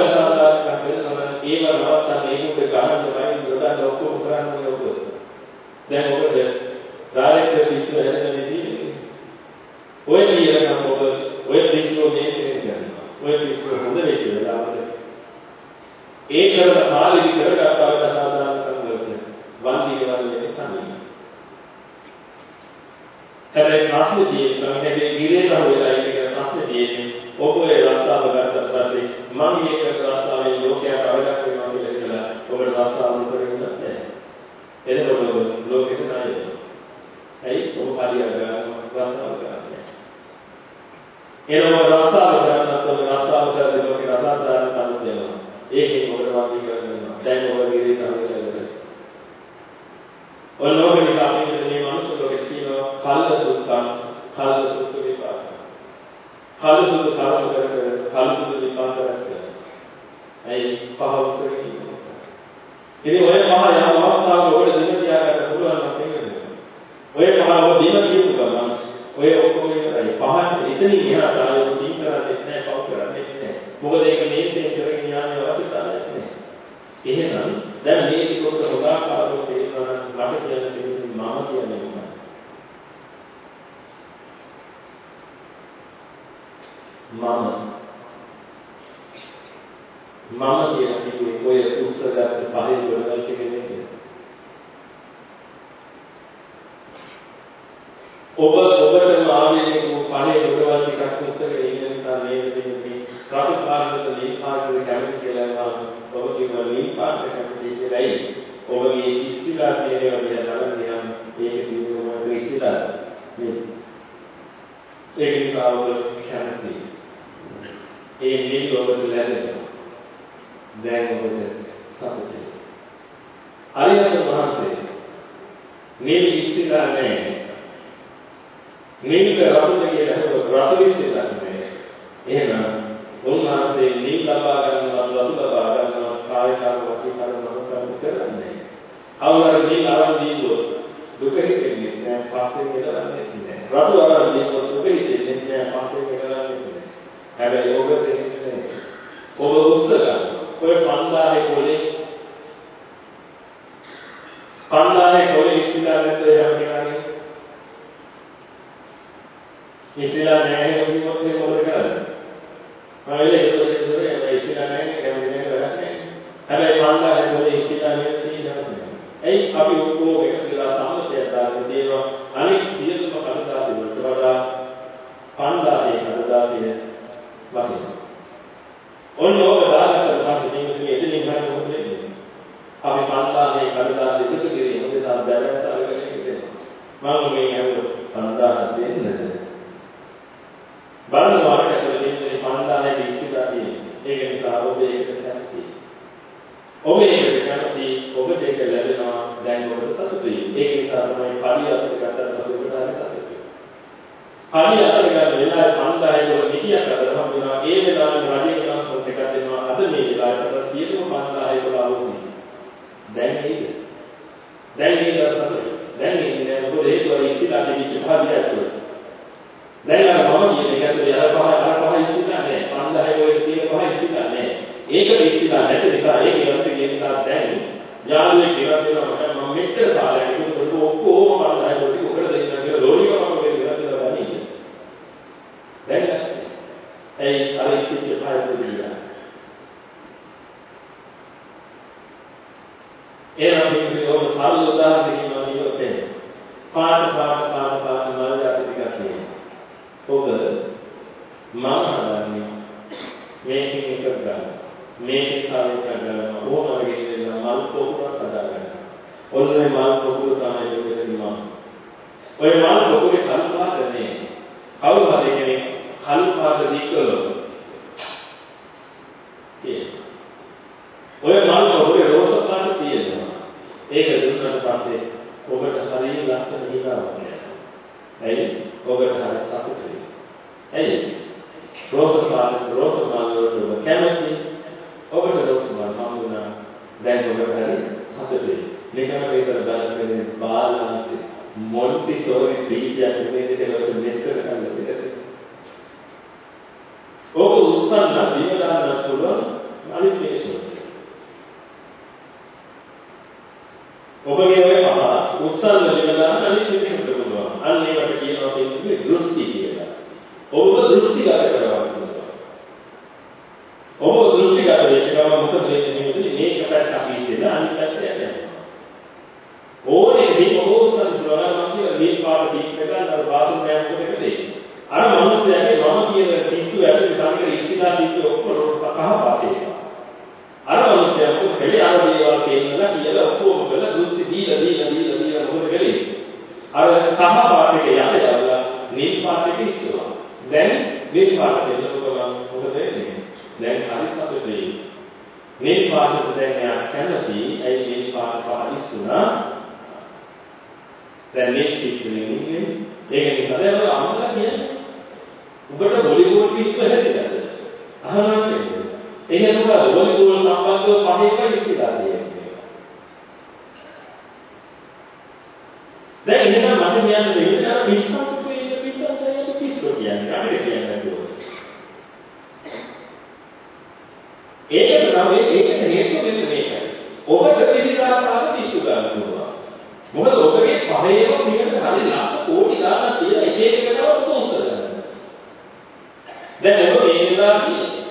වෙලාවේ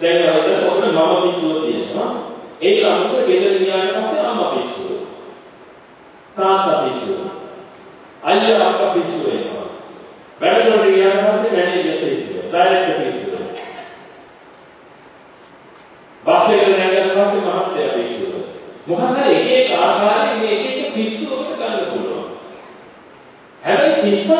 දැන් අවසර ඔන්න මම පිස්සුව තියෙනවා. ඒක අනුව ගෙදර ගියාට පස්සේ අම්මා පිස්සුව. තාත්තා පිස්සුව. අයියා අප්පා පිස්සුව වෙනවා. වැඩවලට ගියාට පස්සේ මැනේජර් පිස්සුව. ඩයරෙක්ටර් පිස්සුව. බස් එකේ නැගලා පස්සේ මහත්තයා පිස්සුව. මොකද එක එක ආකාරයෙන් මේ එක එක පිස්සුවකට ගන්න පුළුවන්. හැබැයි පිස්සුව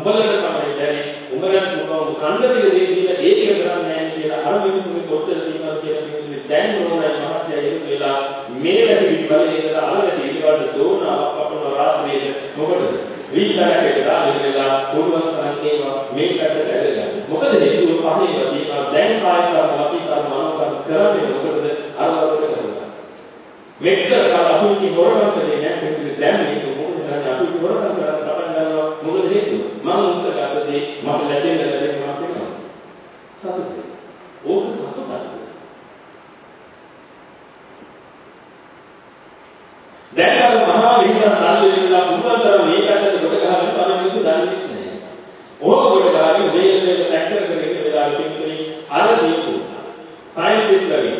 උඹලට තමයි දැන් උඹලට මොකද කන්දේ දෙවිලා ඒක කරන්නේ නැහැ කියලා අර මිනිස්සුගේ කොච්චර තියෙනවා කියලා මිනිස්සු දැන් ඕනෑ මහත්ය ඒක වෙලා මේ වැඩි විවරයකට අර වැඩි විවරට දෝනාවක් අපේ රාත්‍රියේ මොකටද විස්තරයකට දාලා පුළුවන් සංකේම මේ පැත්තට ඇදලා මොකද හේතුව පහේ තියෙනවා දැන් කායිකව අපිට මනෝකර කරන්නේ මොකද? අර වගේ කරනවා. මෙච්චර කාලයක් අපි හොරවන්නේ නැහැ. දැන් මේක මොකද අපි හොරවන්නේ සතුටයි. ඕක සතුටයි. දැන් අර මහා විශ්වාස නල්ලේ ඉඳලා පුදුමතර මේ පැත්තට කොට ගහගෙන තමයි මිනිස්සු දන්නේ නැහැ. ඕක කොට ගහගෙන මේ දෙක ටැක්කර් කරගෙන වෙලා ඉන්නේ අර දීපු සයින්ටිස්ට් ළඟ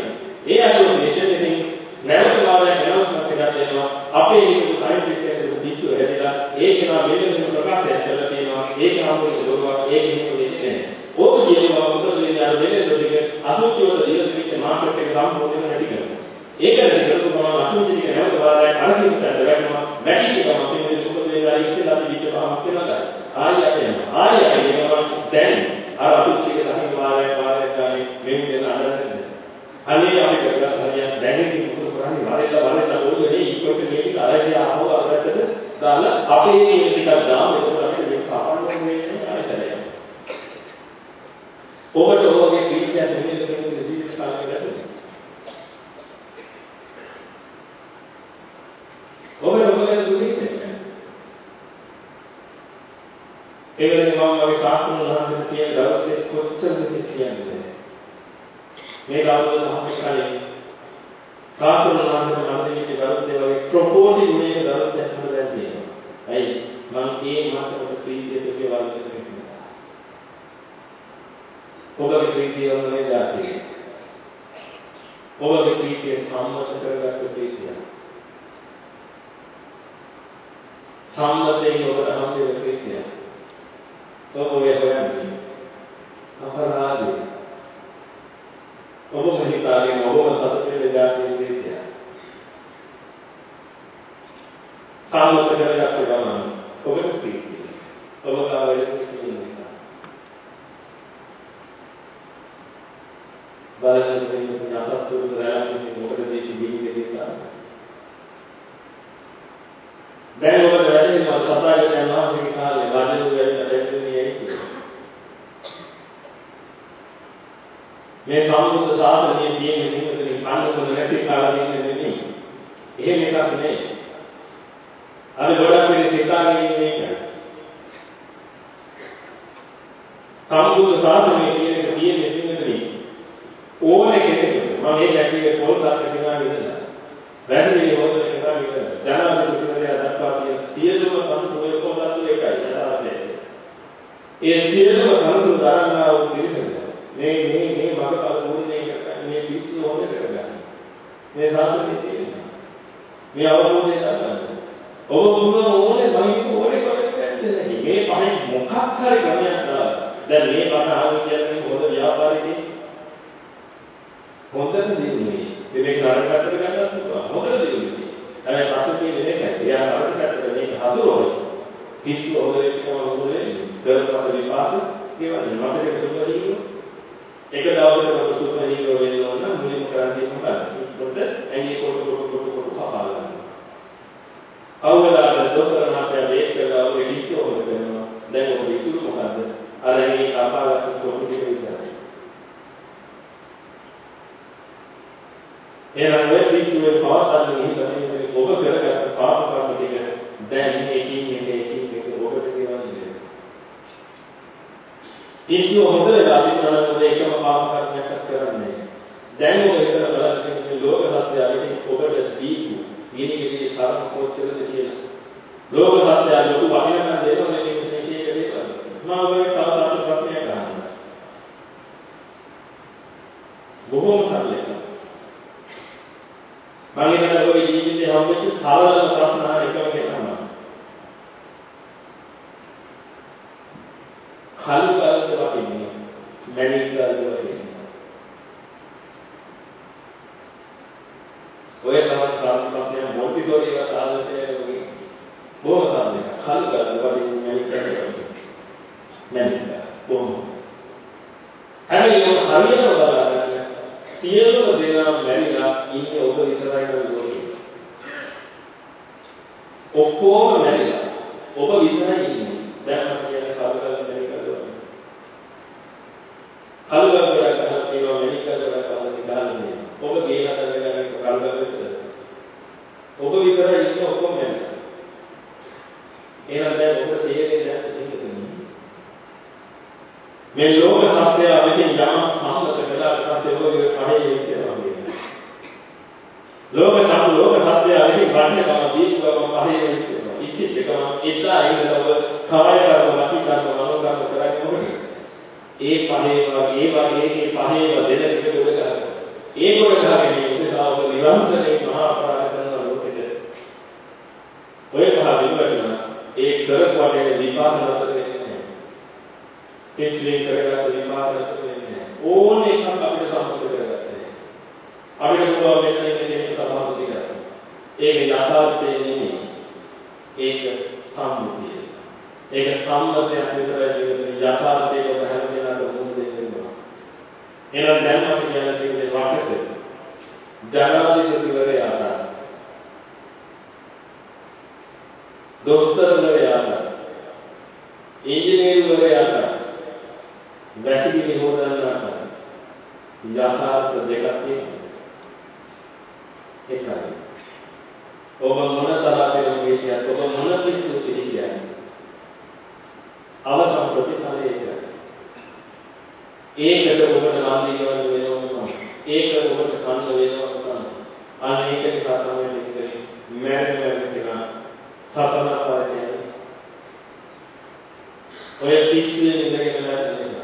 ದೇಶದಲ್ಲಿ ನಿರ್ಣಯಗಳ ನಡೆದಿಲ್ಲ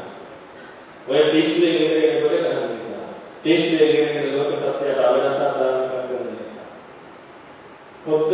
ವಯ ದೇಶದಲ್ಲಿ ನಿರ್ಣಯಗಳ ಬಗ್ಗೆ ನಡೆದಿಲ್ಲ ದೇಶದಲ್ಲಿ ನಿರ್ಣಯಗಳ ಲೋಕಸಭೆಯ ಅವಿನಾಶ ಫक्त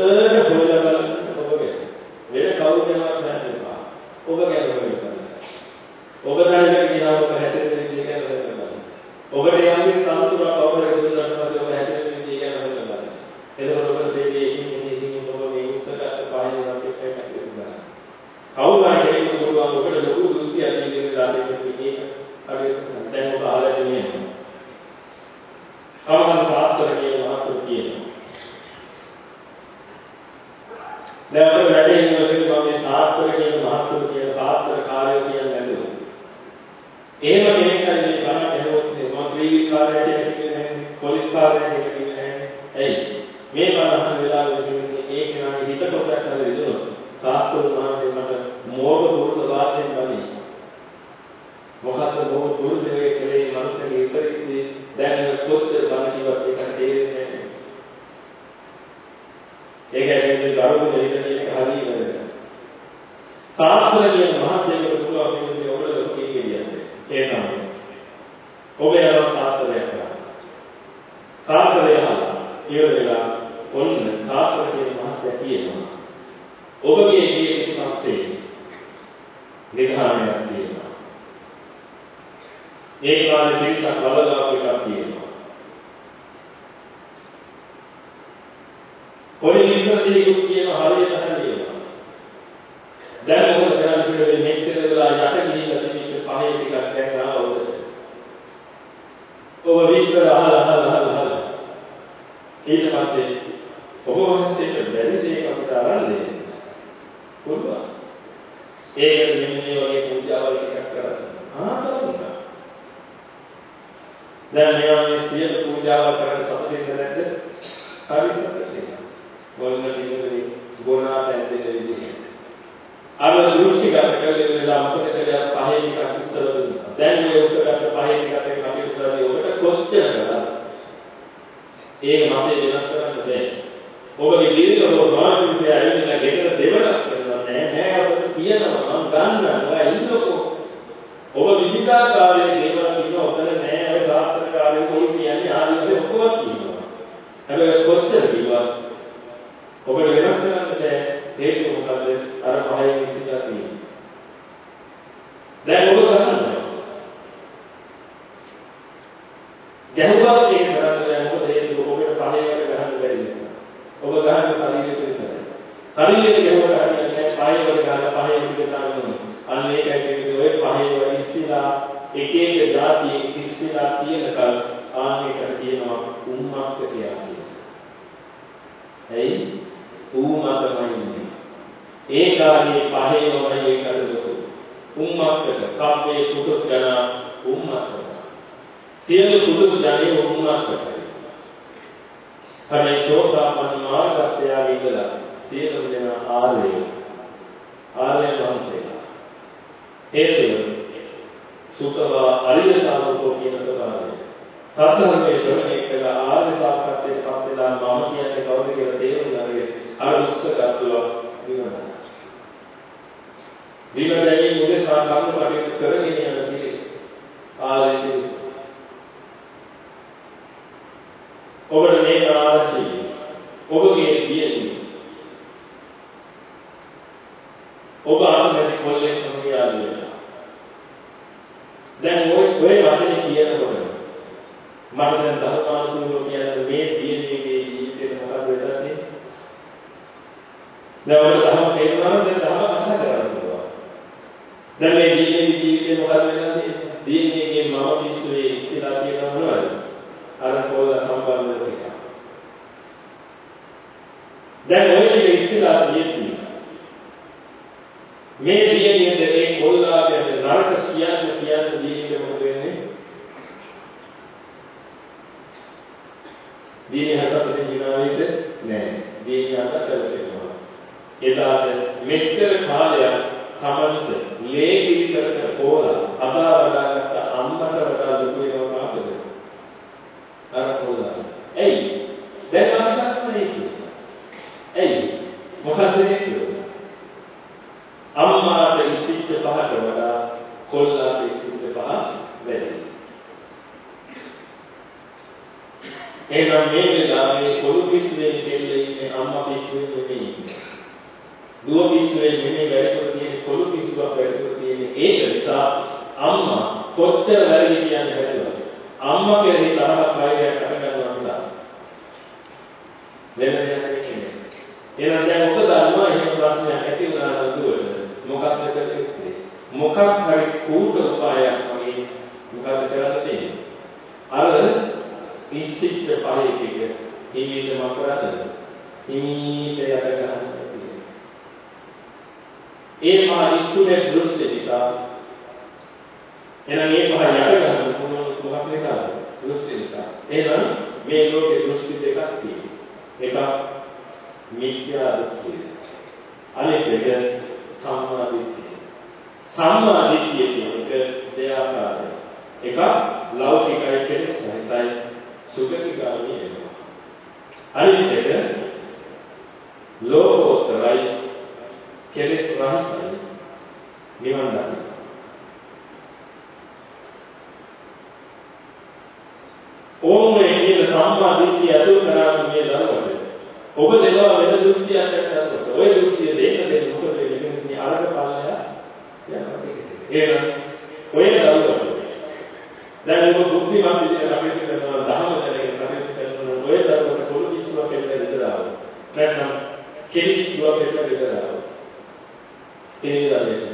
තේරෙන්නේ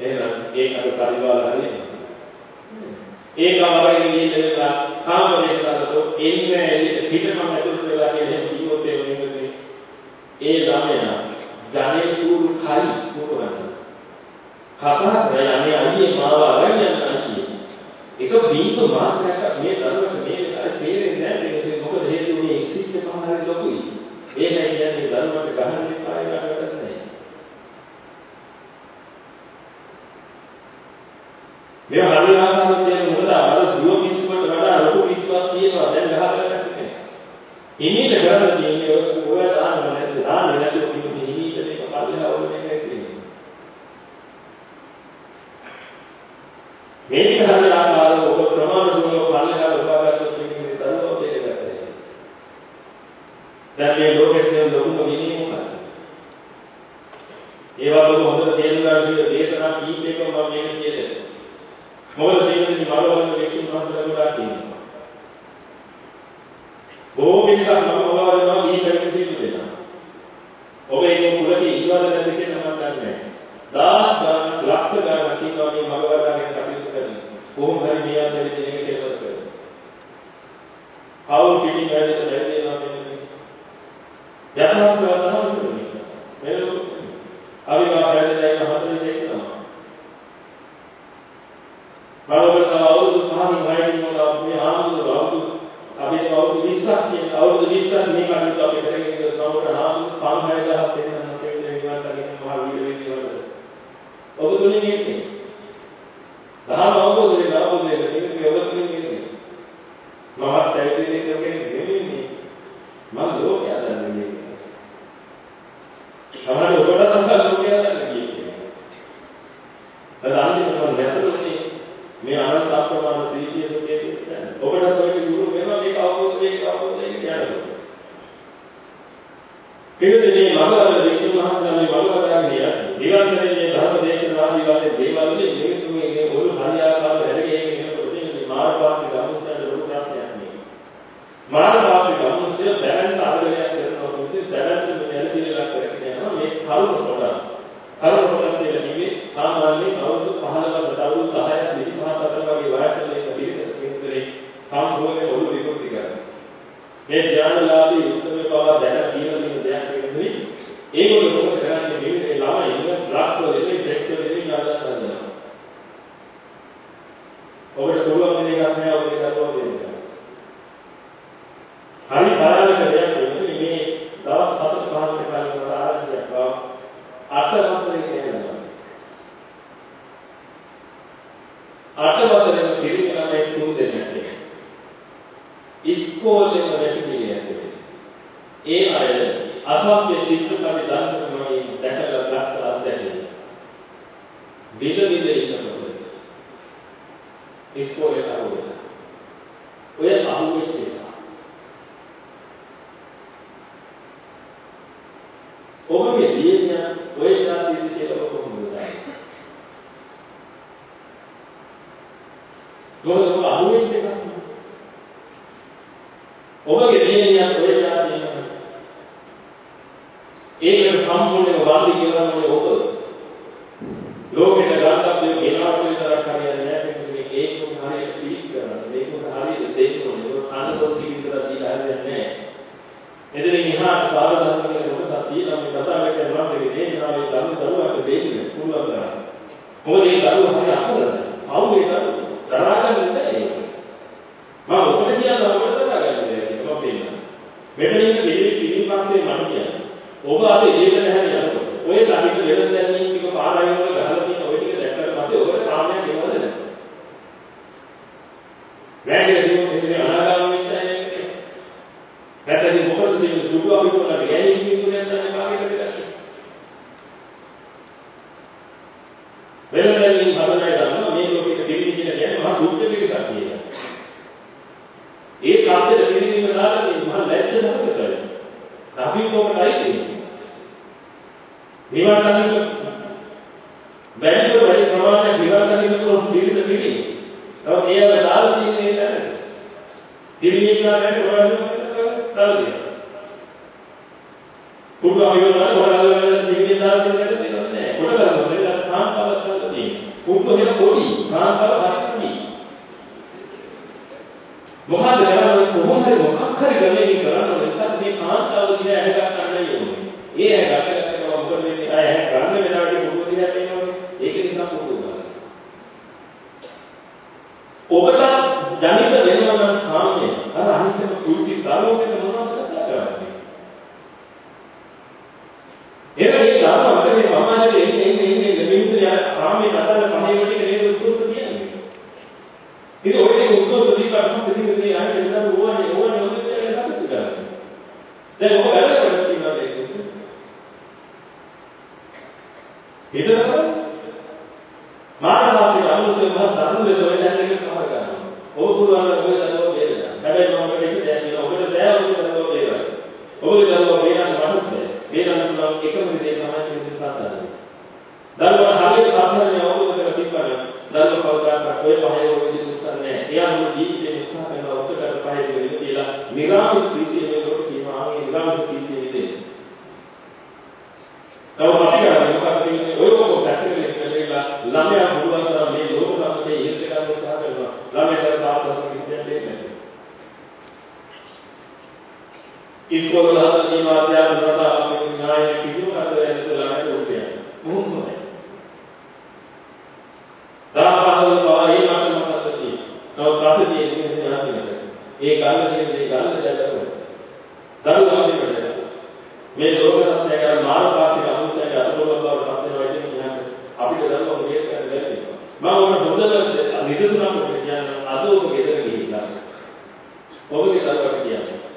එහෙනම් ඒක අර පරිවාල හරියන්නේ ඒකම වලින් නිදෙලා කාම වේදනාවට එන්නේ එන්නේ පිටම ඇතුළට වෙලා කියන ජීවිතේ වෙනුනේ. ඒ ළමයා ජනේ තුරු කල් මොකද? කතා කරන්නේ අයියේ මාව අරගෙන යනවා කියන්නේ ඒක බීම මාත්‍රයක් මේ දරුවට මේ වෙලාවේ තේරෙන්නේ නැහැ. මේක මොකද හේතුව? මේ ඉස්සිච්ච පහරේ ලොකුයි. ඒ නැහැ කියන්නේ දරුවට ගහන්න එපා ඒකට මේ හරියාකාරව කියන්නේ මොකද අර දුව කිස්මට වඩා ලොකු කිස්මක් තියෙනවා දැන් ගහකට නැහැ. ඉනිල කරලා තියෙන්නේ ඔය දාන්න නැති දාන්න නැති කිව්වේ ඉනිල මේක පල්ලෙහා ඕනේ නැහැ මේක හරියාකාරව ඔබ ප්‍රමාණ දුරව පල්ලෙහා උපාගත කිව්වේ දරුවෝ දෙක ගන්න. දැන් මේ ලෝකයේ තියෙන ලොකුම ගිනි මොකක්ද? ඒවා ඔබ හොඳට තේරුම් ගන්න දේශනා කීපයකම මම මේක මොකද ජීවිතේ බලවත් විශ්ින් මහන්සලා ගොඩාක් ඉන්නවා. බොහෝ මිනිසා මම මොනවද මම ඊට කිසි දෙන්නා. ඔබ එන්නේ කුලකේ ඉන්නවද නැද්ද කියලා මම දන්නේ නැහැ. දාස් ගන්න ලක්ෂ ගන්න කියනවා මේ මගවලාගෙන කටයුතු කරන්නේ. කොහොම හරි මෙයා දෙන්නේ කියලා කරනවා. කවුරු පිටින් වැඩිද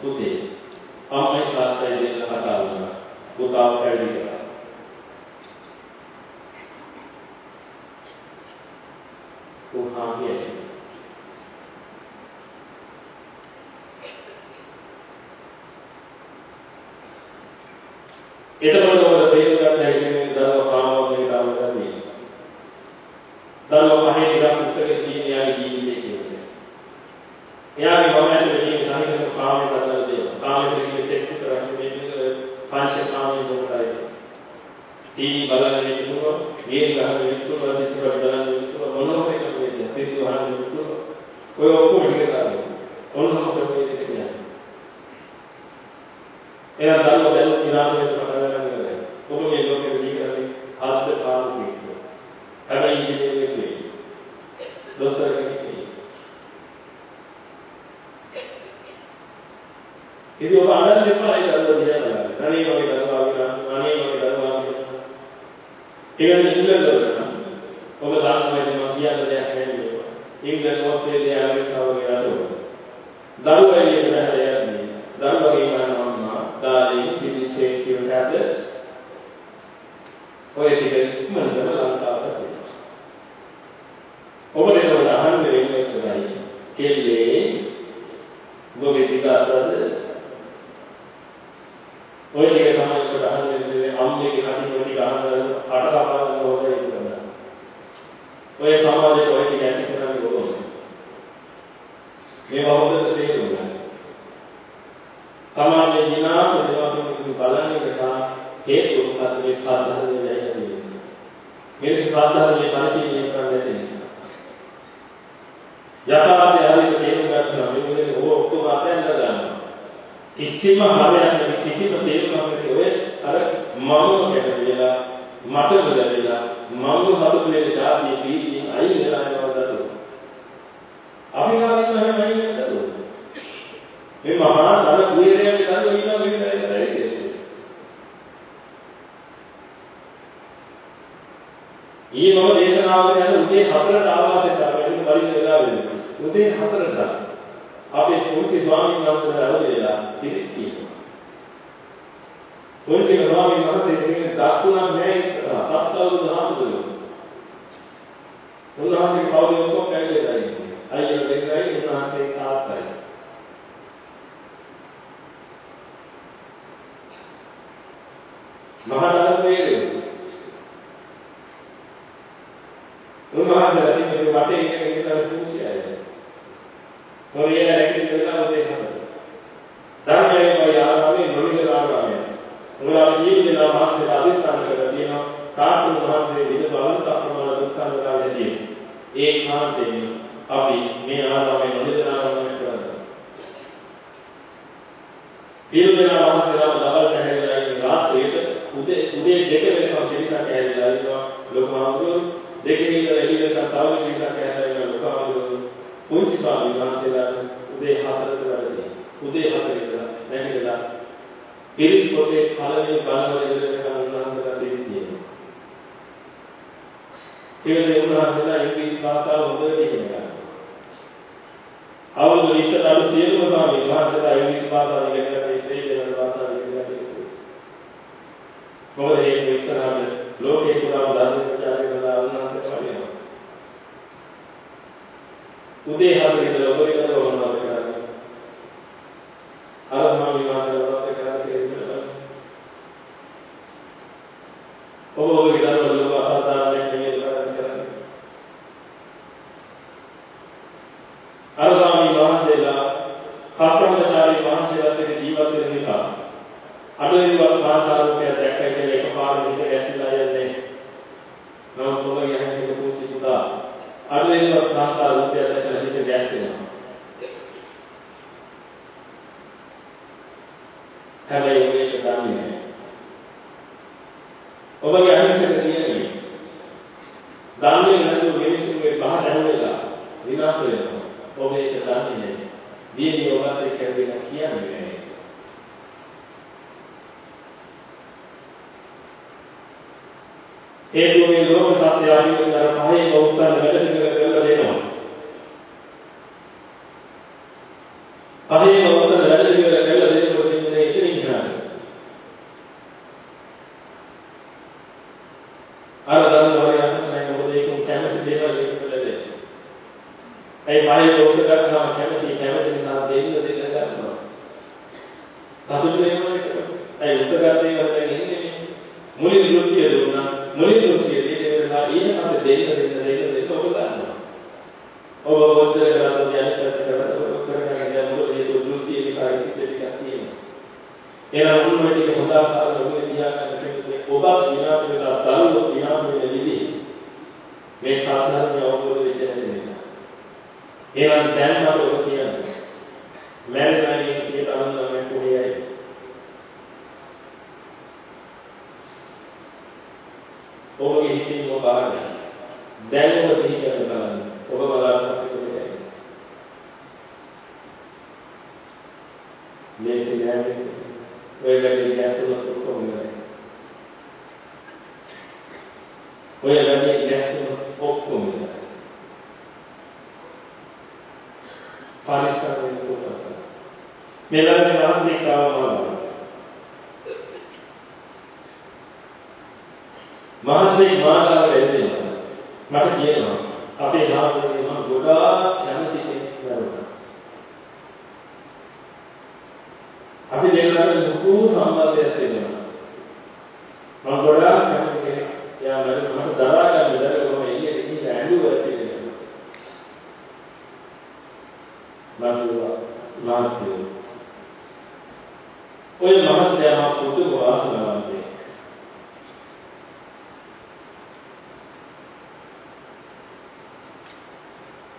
اسے ہم اس راستہ دیکھنا خطا ہوگا وہ کر دیا تو టీవీ బలాన్ని పెట్టుకో ఏం కాదు ఎక్కువ పరిస్థితి బలాన్ని పెట్టుకో మనోహరమైన స్థితి బలాన్ని పెట్టుకో કોઈ ઓછું એટલે કાઢે ઓછું એટલે એના દાદો બેનો ઇનામ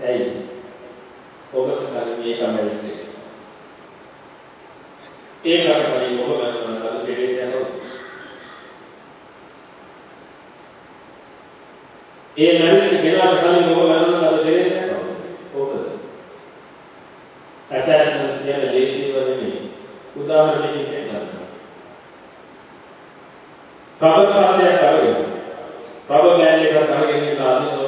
ඇයි? ඔබ තමයි මේ කමෙන්ට් එක. ඒ කරපරි ඔබ ගන්නවා දෙලේ යනවා. ඒ මනස ගෙනාට කලින් ඔබ ගන්නවා දෙලේ යනවා. ඕකද? ඇටැච්මන්ට් කියන දේශීව නෙමෙයි. උදාහරණයක් කියන්න. කබකාරයක් අරගෙන. කබ බෑල් එකක් අරගෙන ඉන්න ආදිනවා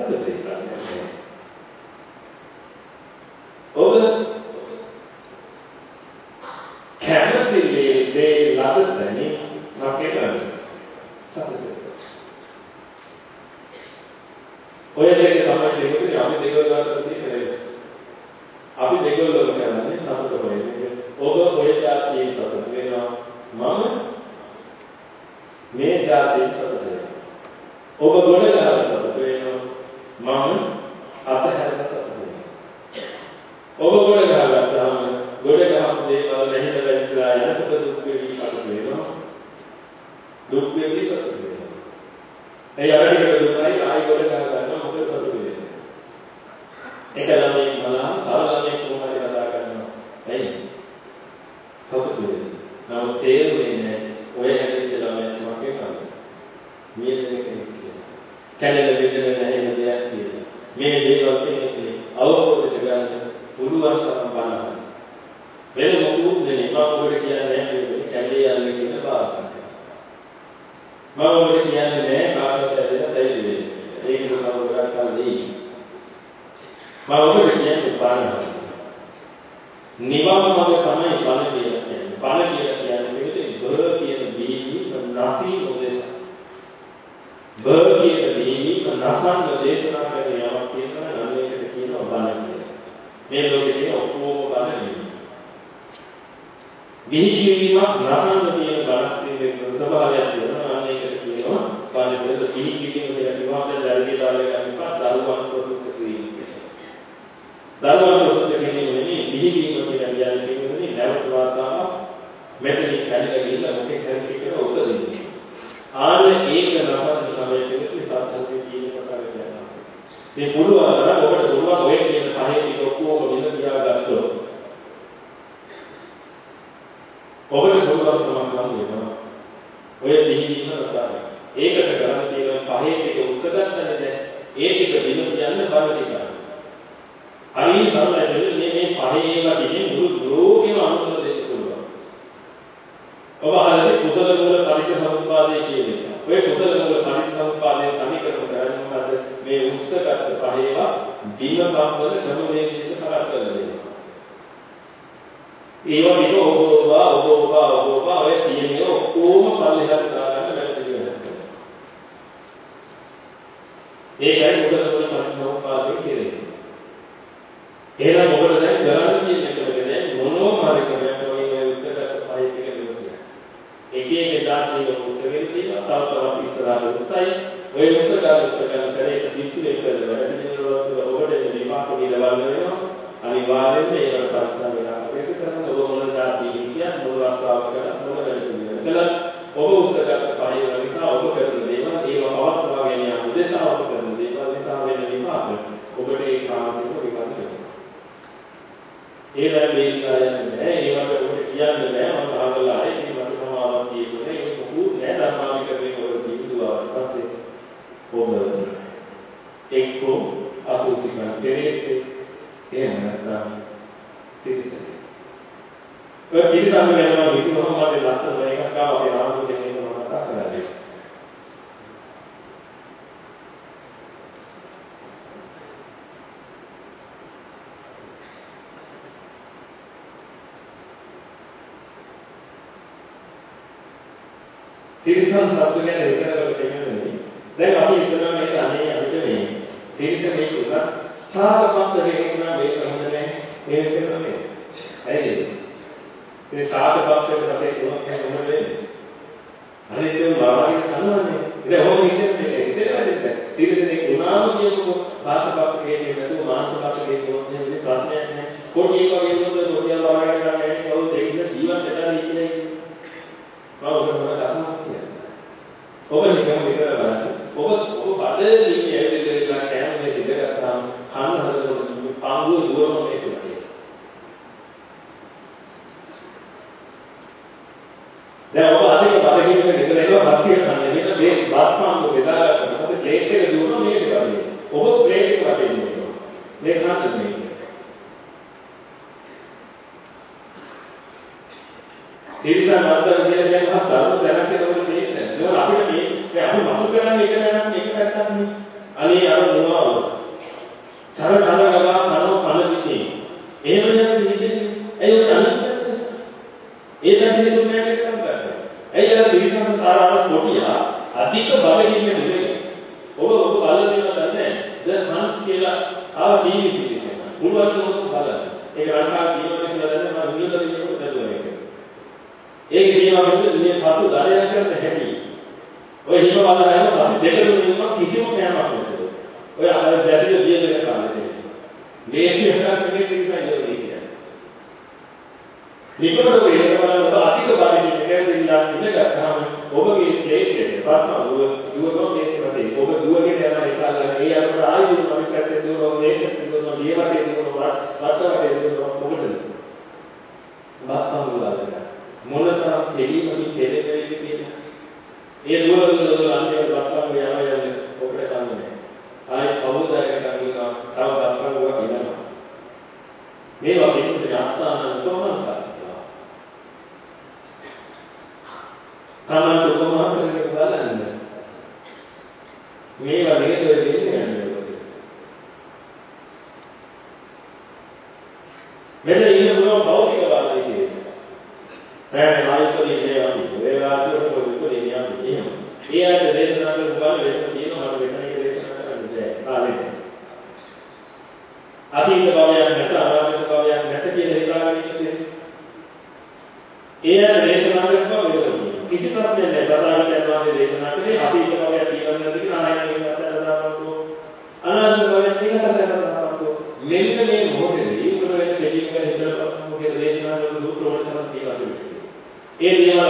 හදලා තියෙනවා. ඔබ කැමති දේ ලබසනි නැකේන ඔය දෙක තමයි කියන්නේ අපි දෙකවලට තියෙන්නේ. අපි දෙකවලට කරන්නේ සතුට වෙන්නේ. ඔබ ඔය જાතියේ සතුට වෙනවා. මම මේ જાතියේ සතුට වෙනවා. ඔබ ගොඩනගන සතුට වෙනවා. මම අතහැරගත ඕනේ. ඔබ ගොඩ ගහගත්තාම ගොඩ ගහපු දේවල් මෙහෙම වෙලා යනකොට දුක් වෙවි සතුට වෙනවා. දුක් වෙවි සතුට වෙනවා. ඒ අරගෙන දුකයි ආයි ගොඩ ගහගන්න මොකද සතුට වෙන්නේ. එක ළමයි මලා තව ළමයි කොහොමද කතා කරනවා. එයි. සතුට වෙනවා. නමුත් තේරෙන්නේ ඔය හැදෙච්ච ළමයි මගේ කන්නේ. මියෙක් කෙනෙක් කියලා. කැලේ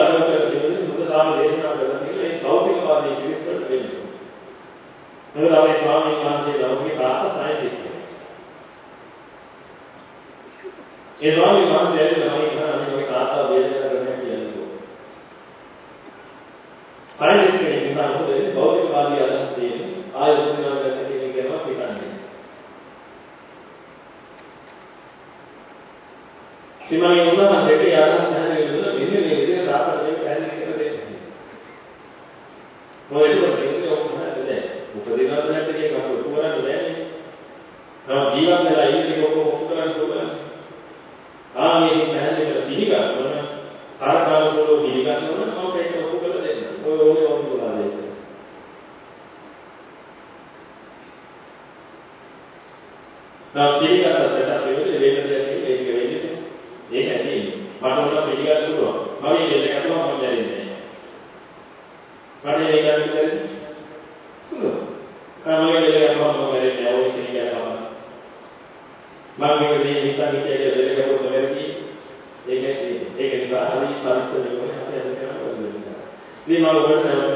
අරමුණු කරගෙන බුදුසාම දේශනා කරන කියලා ඒ භෞතිකවාදී ශිවිස්සට දෙන්නේ. මොකද අපි ස්වාමීන් වහන්සේ ලෞකික ආසයි කිව්වේ. ඒ ස්වාමීන් වහන්සේ ඇවිල්ලා මම ඉන්න මේ තාත්තා දේශනා කරන්න කියලා. පරිච්ඡේදයේ නිසා මොකද භෞතිකවාදී අදහස් තියෙන්නේ ආයතන ගන්න කියන එක ගැන හිතන්නේ. සිමගේ උදාහරණයක් ඒ අදහස් නැහැ කියලා මෙන්න මේ දාපර දෙක පැහැදිලි කරලා දෙන්නේ. මොකද ඒකේ ඔක්කොම නැහැ. උපදිනවද නැද්ද කියන එක ඔක්කොම කරන්නේ නැහැ. තම ජීවත් වෙලා ඉන්නේ ඔක්කොම ඔක්කොම කරන්නේ කොහොමද? ආ මේ පැහැදිලි කරලා පිළිගන්නවන තරකාරකෝලෝ පිළිගන්නවන මම ඒක ඔක්කොම කරලා දෙන්න. ඔය ඕනේ ඔක්කොම කරලා දෙන්න. නම් පිළිගත්තට පස්සේ වෙන nimalo vrte od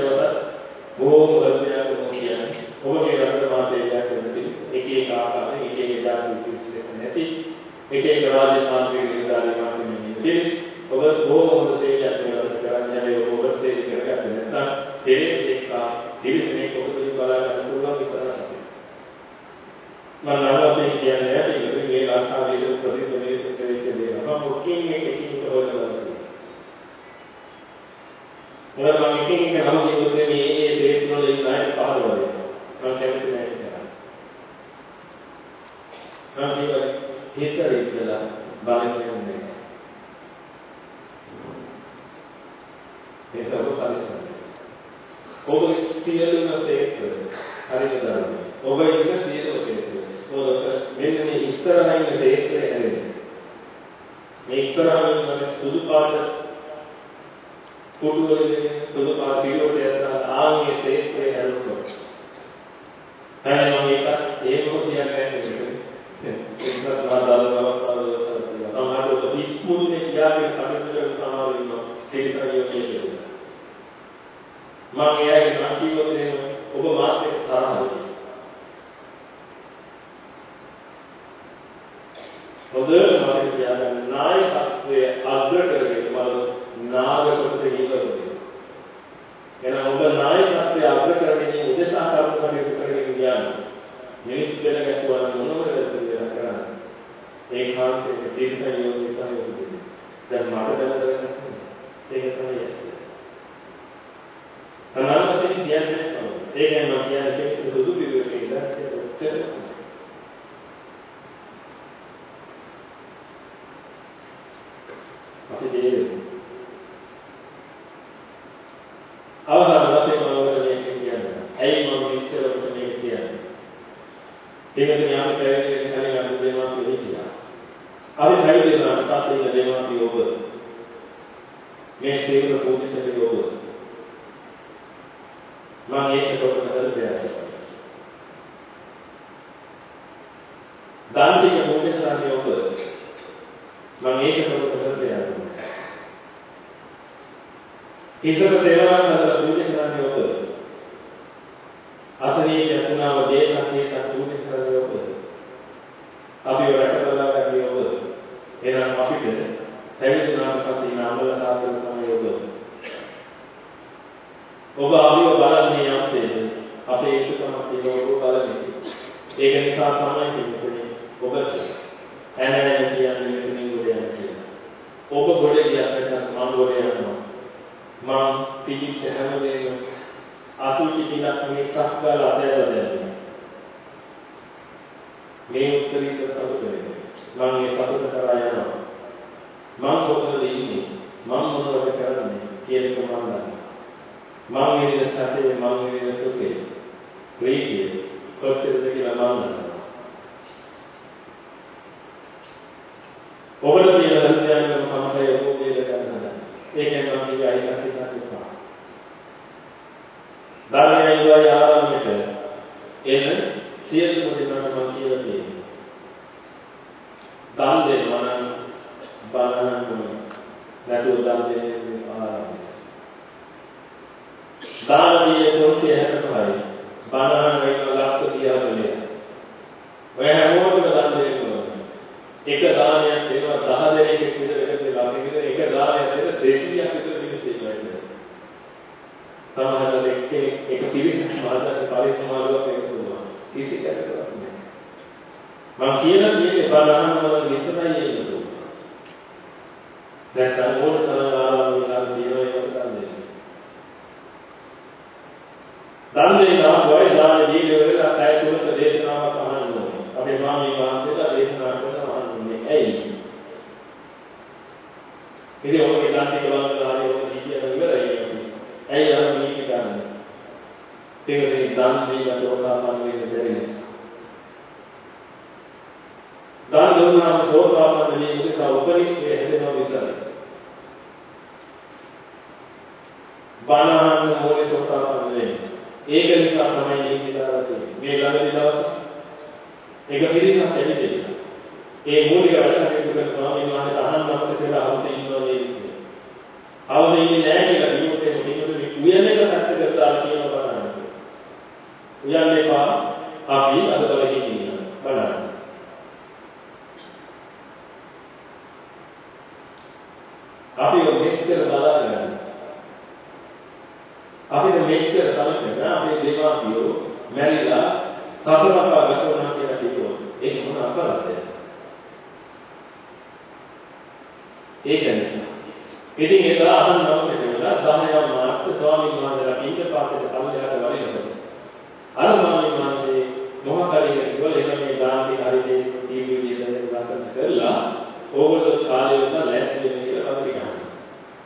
ඕගොල්ලෝ ශාලේ වල ලෑස්ති වෙන්න කියලා පත්‍රිකා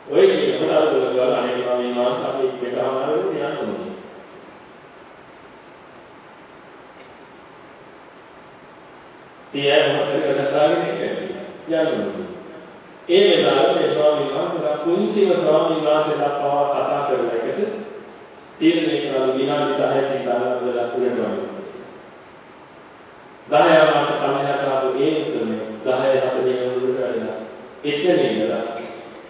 ඔය කියනකොට අර දුරවල අනේ ස්වාමීන් වහන්සේ අපි එකමාරව යන්න ඕනේ. තියය මොකද කරලාගෙන යන්න ඕනේ. ඒ වෙලාවට මේ ස්වාමීන් වහන්සේ කුංචිම ස්වාමීන් වහන්සේලා පවා කතා කරලා එකට තීරණය කරලා විනාඩි 10කින් දාලා පුරනවා. 10 එතන ඉඳලා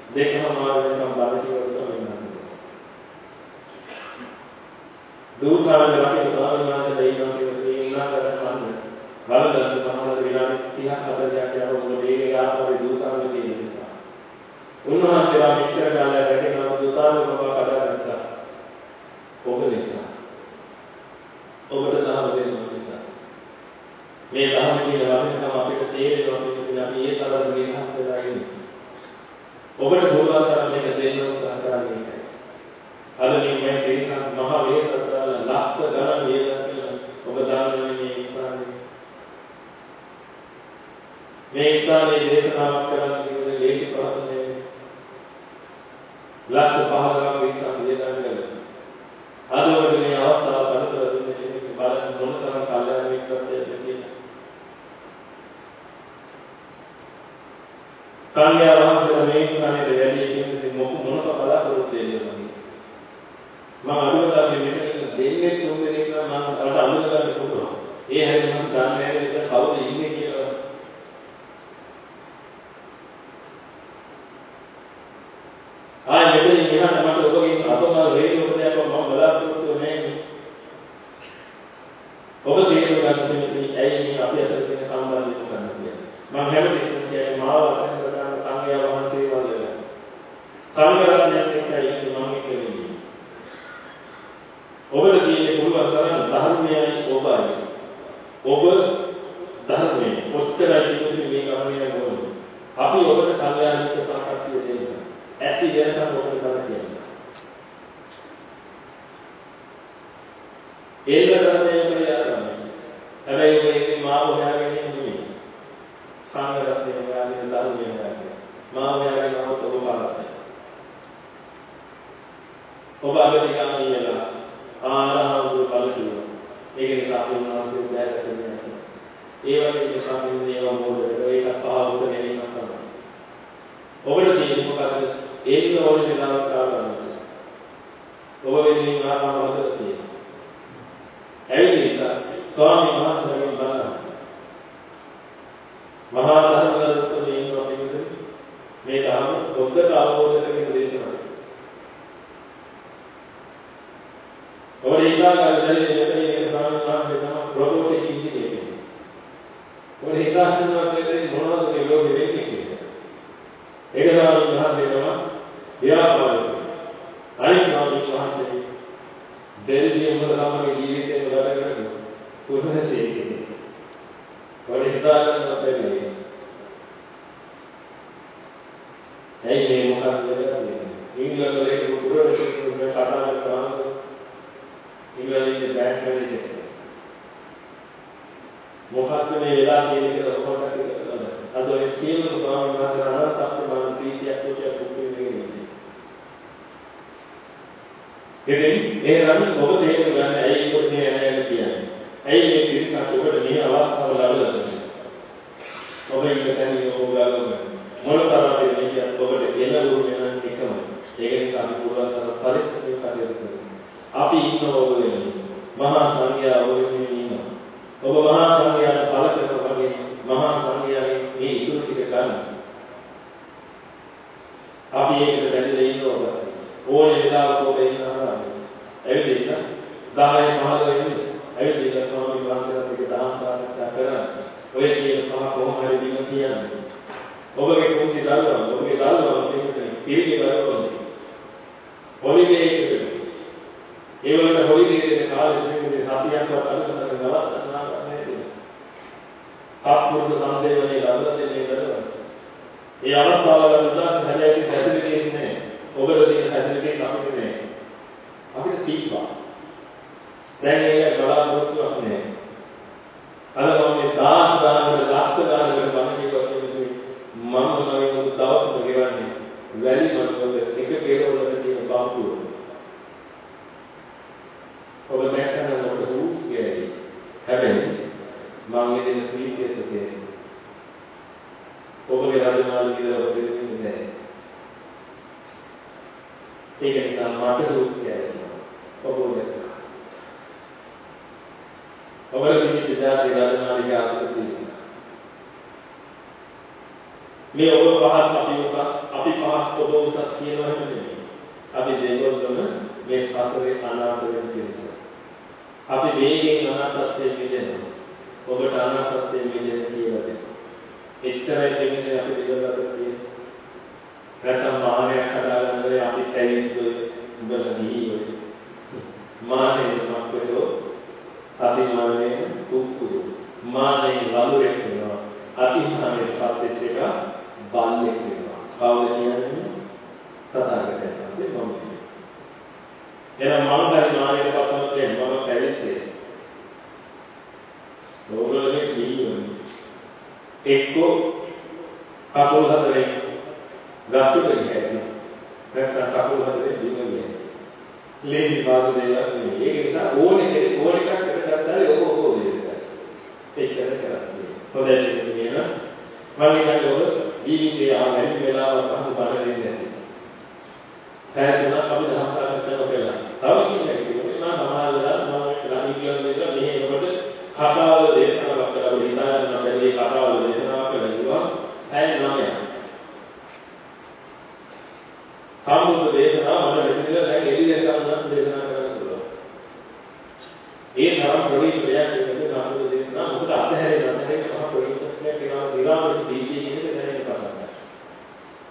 දෙකම මාර්ගයෙන් බලතිවල සමිනා. දූතාවල රටේ ස්වාමීන් වහන්සේලා ඉන්නවා කියලා ඉන්නා කරන්නේ බලන්න සමහර විනාඩි 30ක් 40ක් යනකොට මොකද ඒකේ ආකාරයේ දූතාවල තියෙන නිසා. උන්වහන්සේලා මෙච්චර කාලයක් රැකෙනවා දූතාවල බව කඩාගත්තා. ඔබ නිසා. ඔබට දහම දෙන්න නිසා. මේ දහම කියන වචන තමයි අපිට තේරෙනවා අපි ඒ තරම් විහස් වෙලා ඉන්නේ. ඔබට පුළුවන් තරම් මේක දෙන්න උත්සාහ කරන්න එකයි. අද මේ මේ පිරිසක් මහ වේසතරල ලක්ෂ ගණන් වේදන් කියලා ඔබ දන්නේ මේ ස්ථානයේ. මේ ස්ථානයේ දේශනාවක් කරන්න කියන්නේ ලේසි පහසු නෙවෙයි. ලක්ෂ 15ක් විස්සක් වේදන් කරලා. අද ඔබ මේ අවස්ථාව සලකලා දුන්නේ බලන්න මොනතරම් කල්යාණ මිත්‍රත්වයක්ද කියලා. සංඝයා වහන්සේලා මේ ස්ථානයේ වැඩි කියන්නේ මොක මොනක බලාපොරොත්තු වෙන්නේ මම අනුගත මේ මෙතන දෙන්නේ තුන් දෙනෙක් නම් මම අර අනුගත ගන්න පුළුවන්. ඒ හැරෙන්න මම දන්නේ නැහැ ඒක කවුද ඉන්නේ කියලා.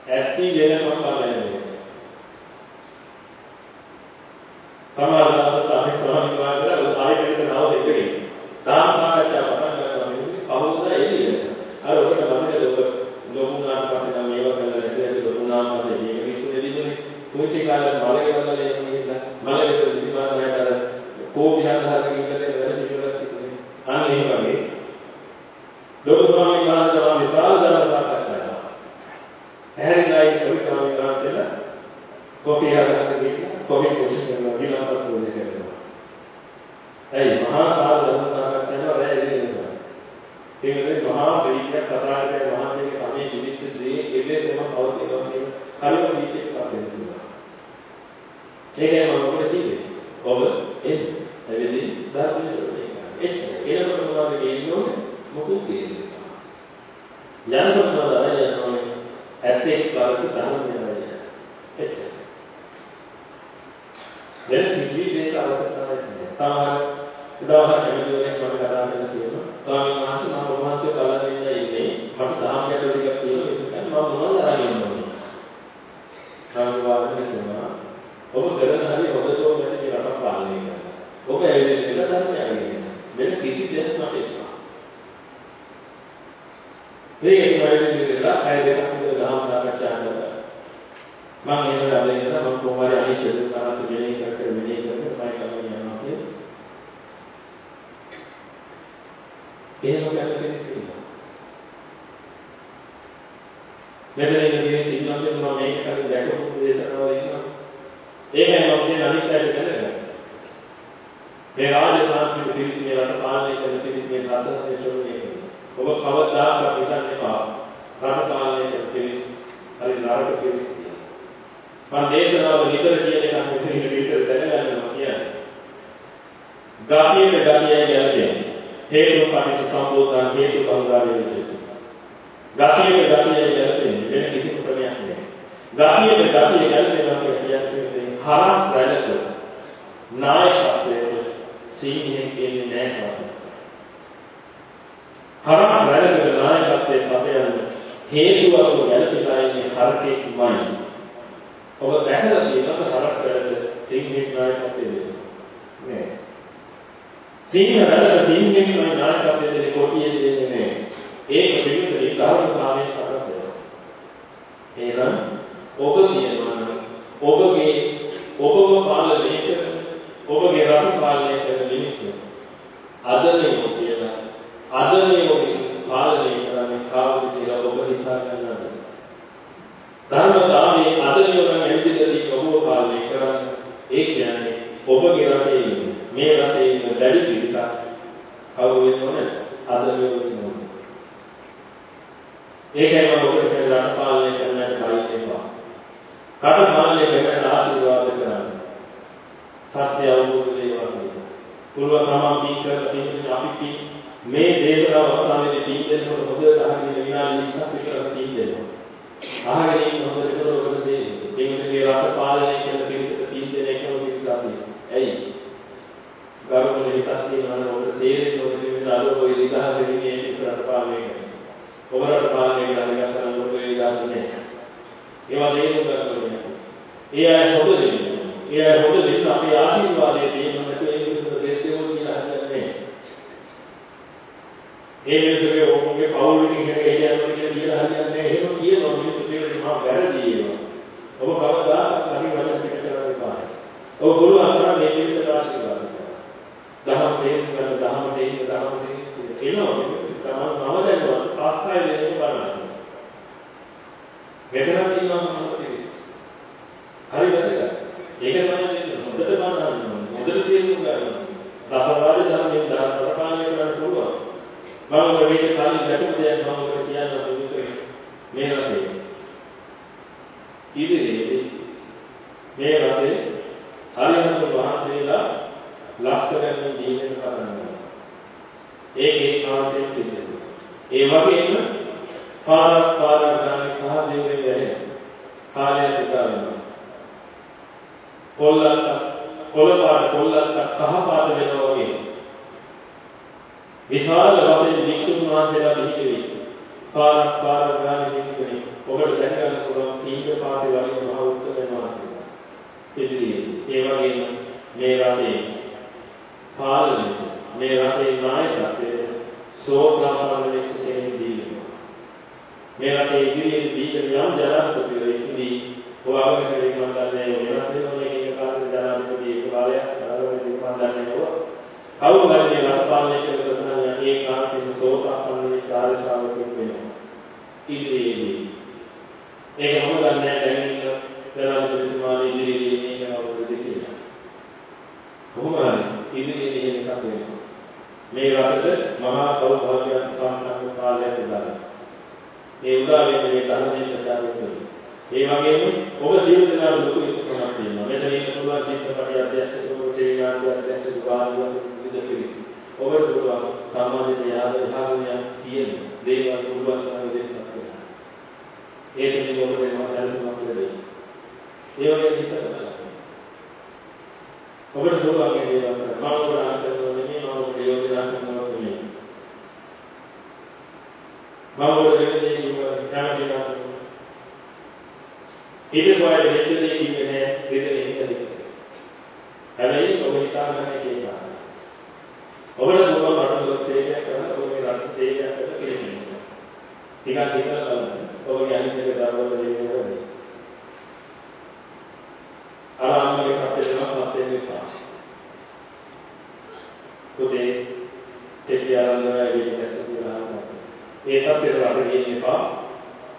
ایسی جگہ ہم پا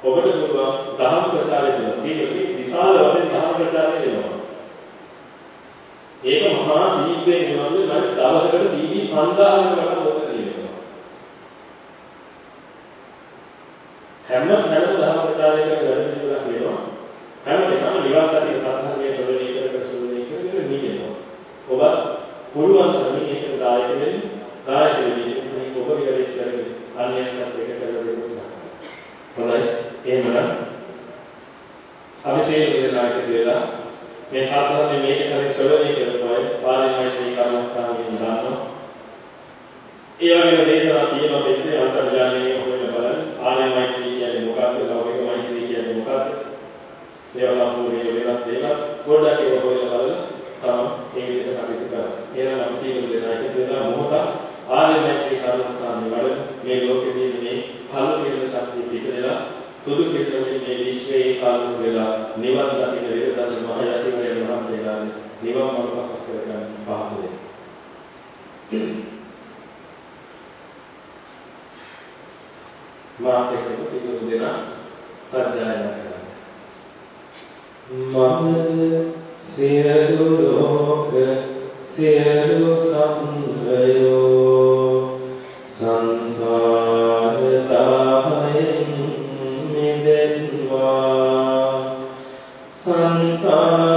ඔබට පුළුවන් දහම් ප්‍රචාරය දෙනවා. මේක විශාල වශයෙන් දහම් ප්‍රචාරය දෙනවා. ඒක මහා දීප්තේ නිවන්නේ නම් දවසකට දීපි 5000කට ඔබ කියනවා. හැම හැම දහම් ප්‍රචාරයකම වැඩ පිළිවෙලක් වෙනවා. හැම කෙනාම නිවන් දකින සත්‍යයේ ප්‍රවේශ කර සුළුනේ කියන නියමනවා. ඔබ පුළුවන් තරම් මේක දායක වෙන්න, දායක වෙන්න මේ ඔබ විදිහට කරගෙන අන්‍යයන්ට එක කරලා දෙන්න උත්සාහ හොඳයි. එහෙමනම් අපි තේරුම් ගන්න ආකාරයට කියලා මේ සාධාරණ මේක කරේ ප්‍රවේශ කරනවා පාරමිතී කර්මස්ථානයෙන් ගන්නවා. ඒ වගේම දේශනා තියෙනවා දෙන්නේ අන්තර්ජාලයේ හොයන බලන්න ආර්යමයිත්‍රී කියන්නේ මොකක්ද ලෞකික මෛත්‍රී කියන්නේ මොකක්ද ඒවා සම්පූර්ණයෙන් වෙනස් දේවල් පොඩ්ඩක් ඒක හොයලා බලලා තමයි ඒ විදිහට කටයුතු කරන්නේ. එහෙනම් අපි සීල දෙනා එකතු වෙලා මොහොත ආර්යමයිත්‍රී කර්මස්ථානයේ වල මේ ලෝකෙදී මේ ඵල කියන ශක්තිය පිටදලා සුදු පිටරමින් මේ විශ්වයේ කාලු වෙලා නිවන් දකින්න වේදදාස මහ යතිවරයන් වහන්සේලා නිවන් මඟ පසක් කරගන්න පහසු වෙනවා. මාත් එක්ක පිටු දෙනා සත්‍යයන කරනවා. මම සියලු ලෝක සියලු සංගයෝ සංසාර Santa.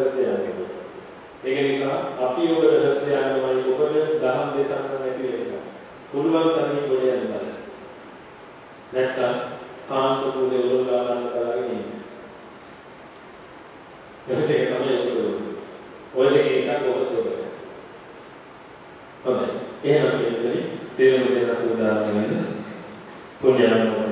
රැස් යන්නේ. ඒක නිසා අපි ඔබ රැස් යන්නමයි ඔබට දහම් දේශනා නැති වෙනවා. පුළුවන් තරමින් ඔබ යන්න බලන්න. නැත්තම් කාන්ත පුදේ උලගා ගන්න කරගෙන ඉන්න. එහෙට ඒක තමයි ඔබ කරන්නේ. ඔය දෙකේ එකක් ඔබ සෝදන්නේ. හොඳයි. එහෙනම් කියන්නේ තේරුම් ගන්න උදාහරණයක්. පුණ්‍යයන්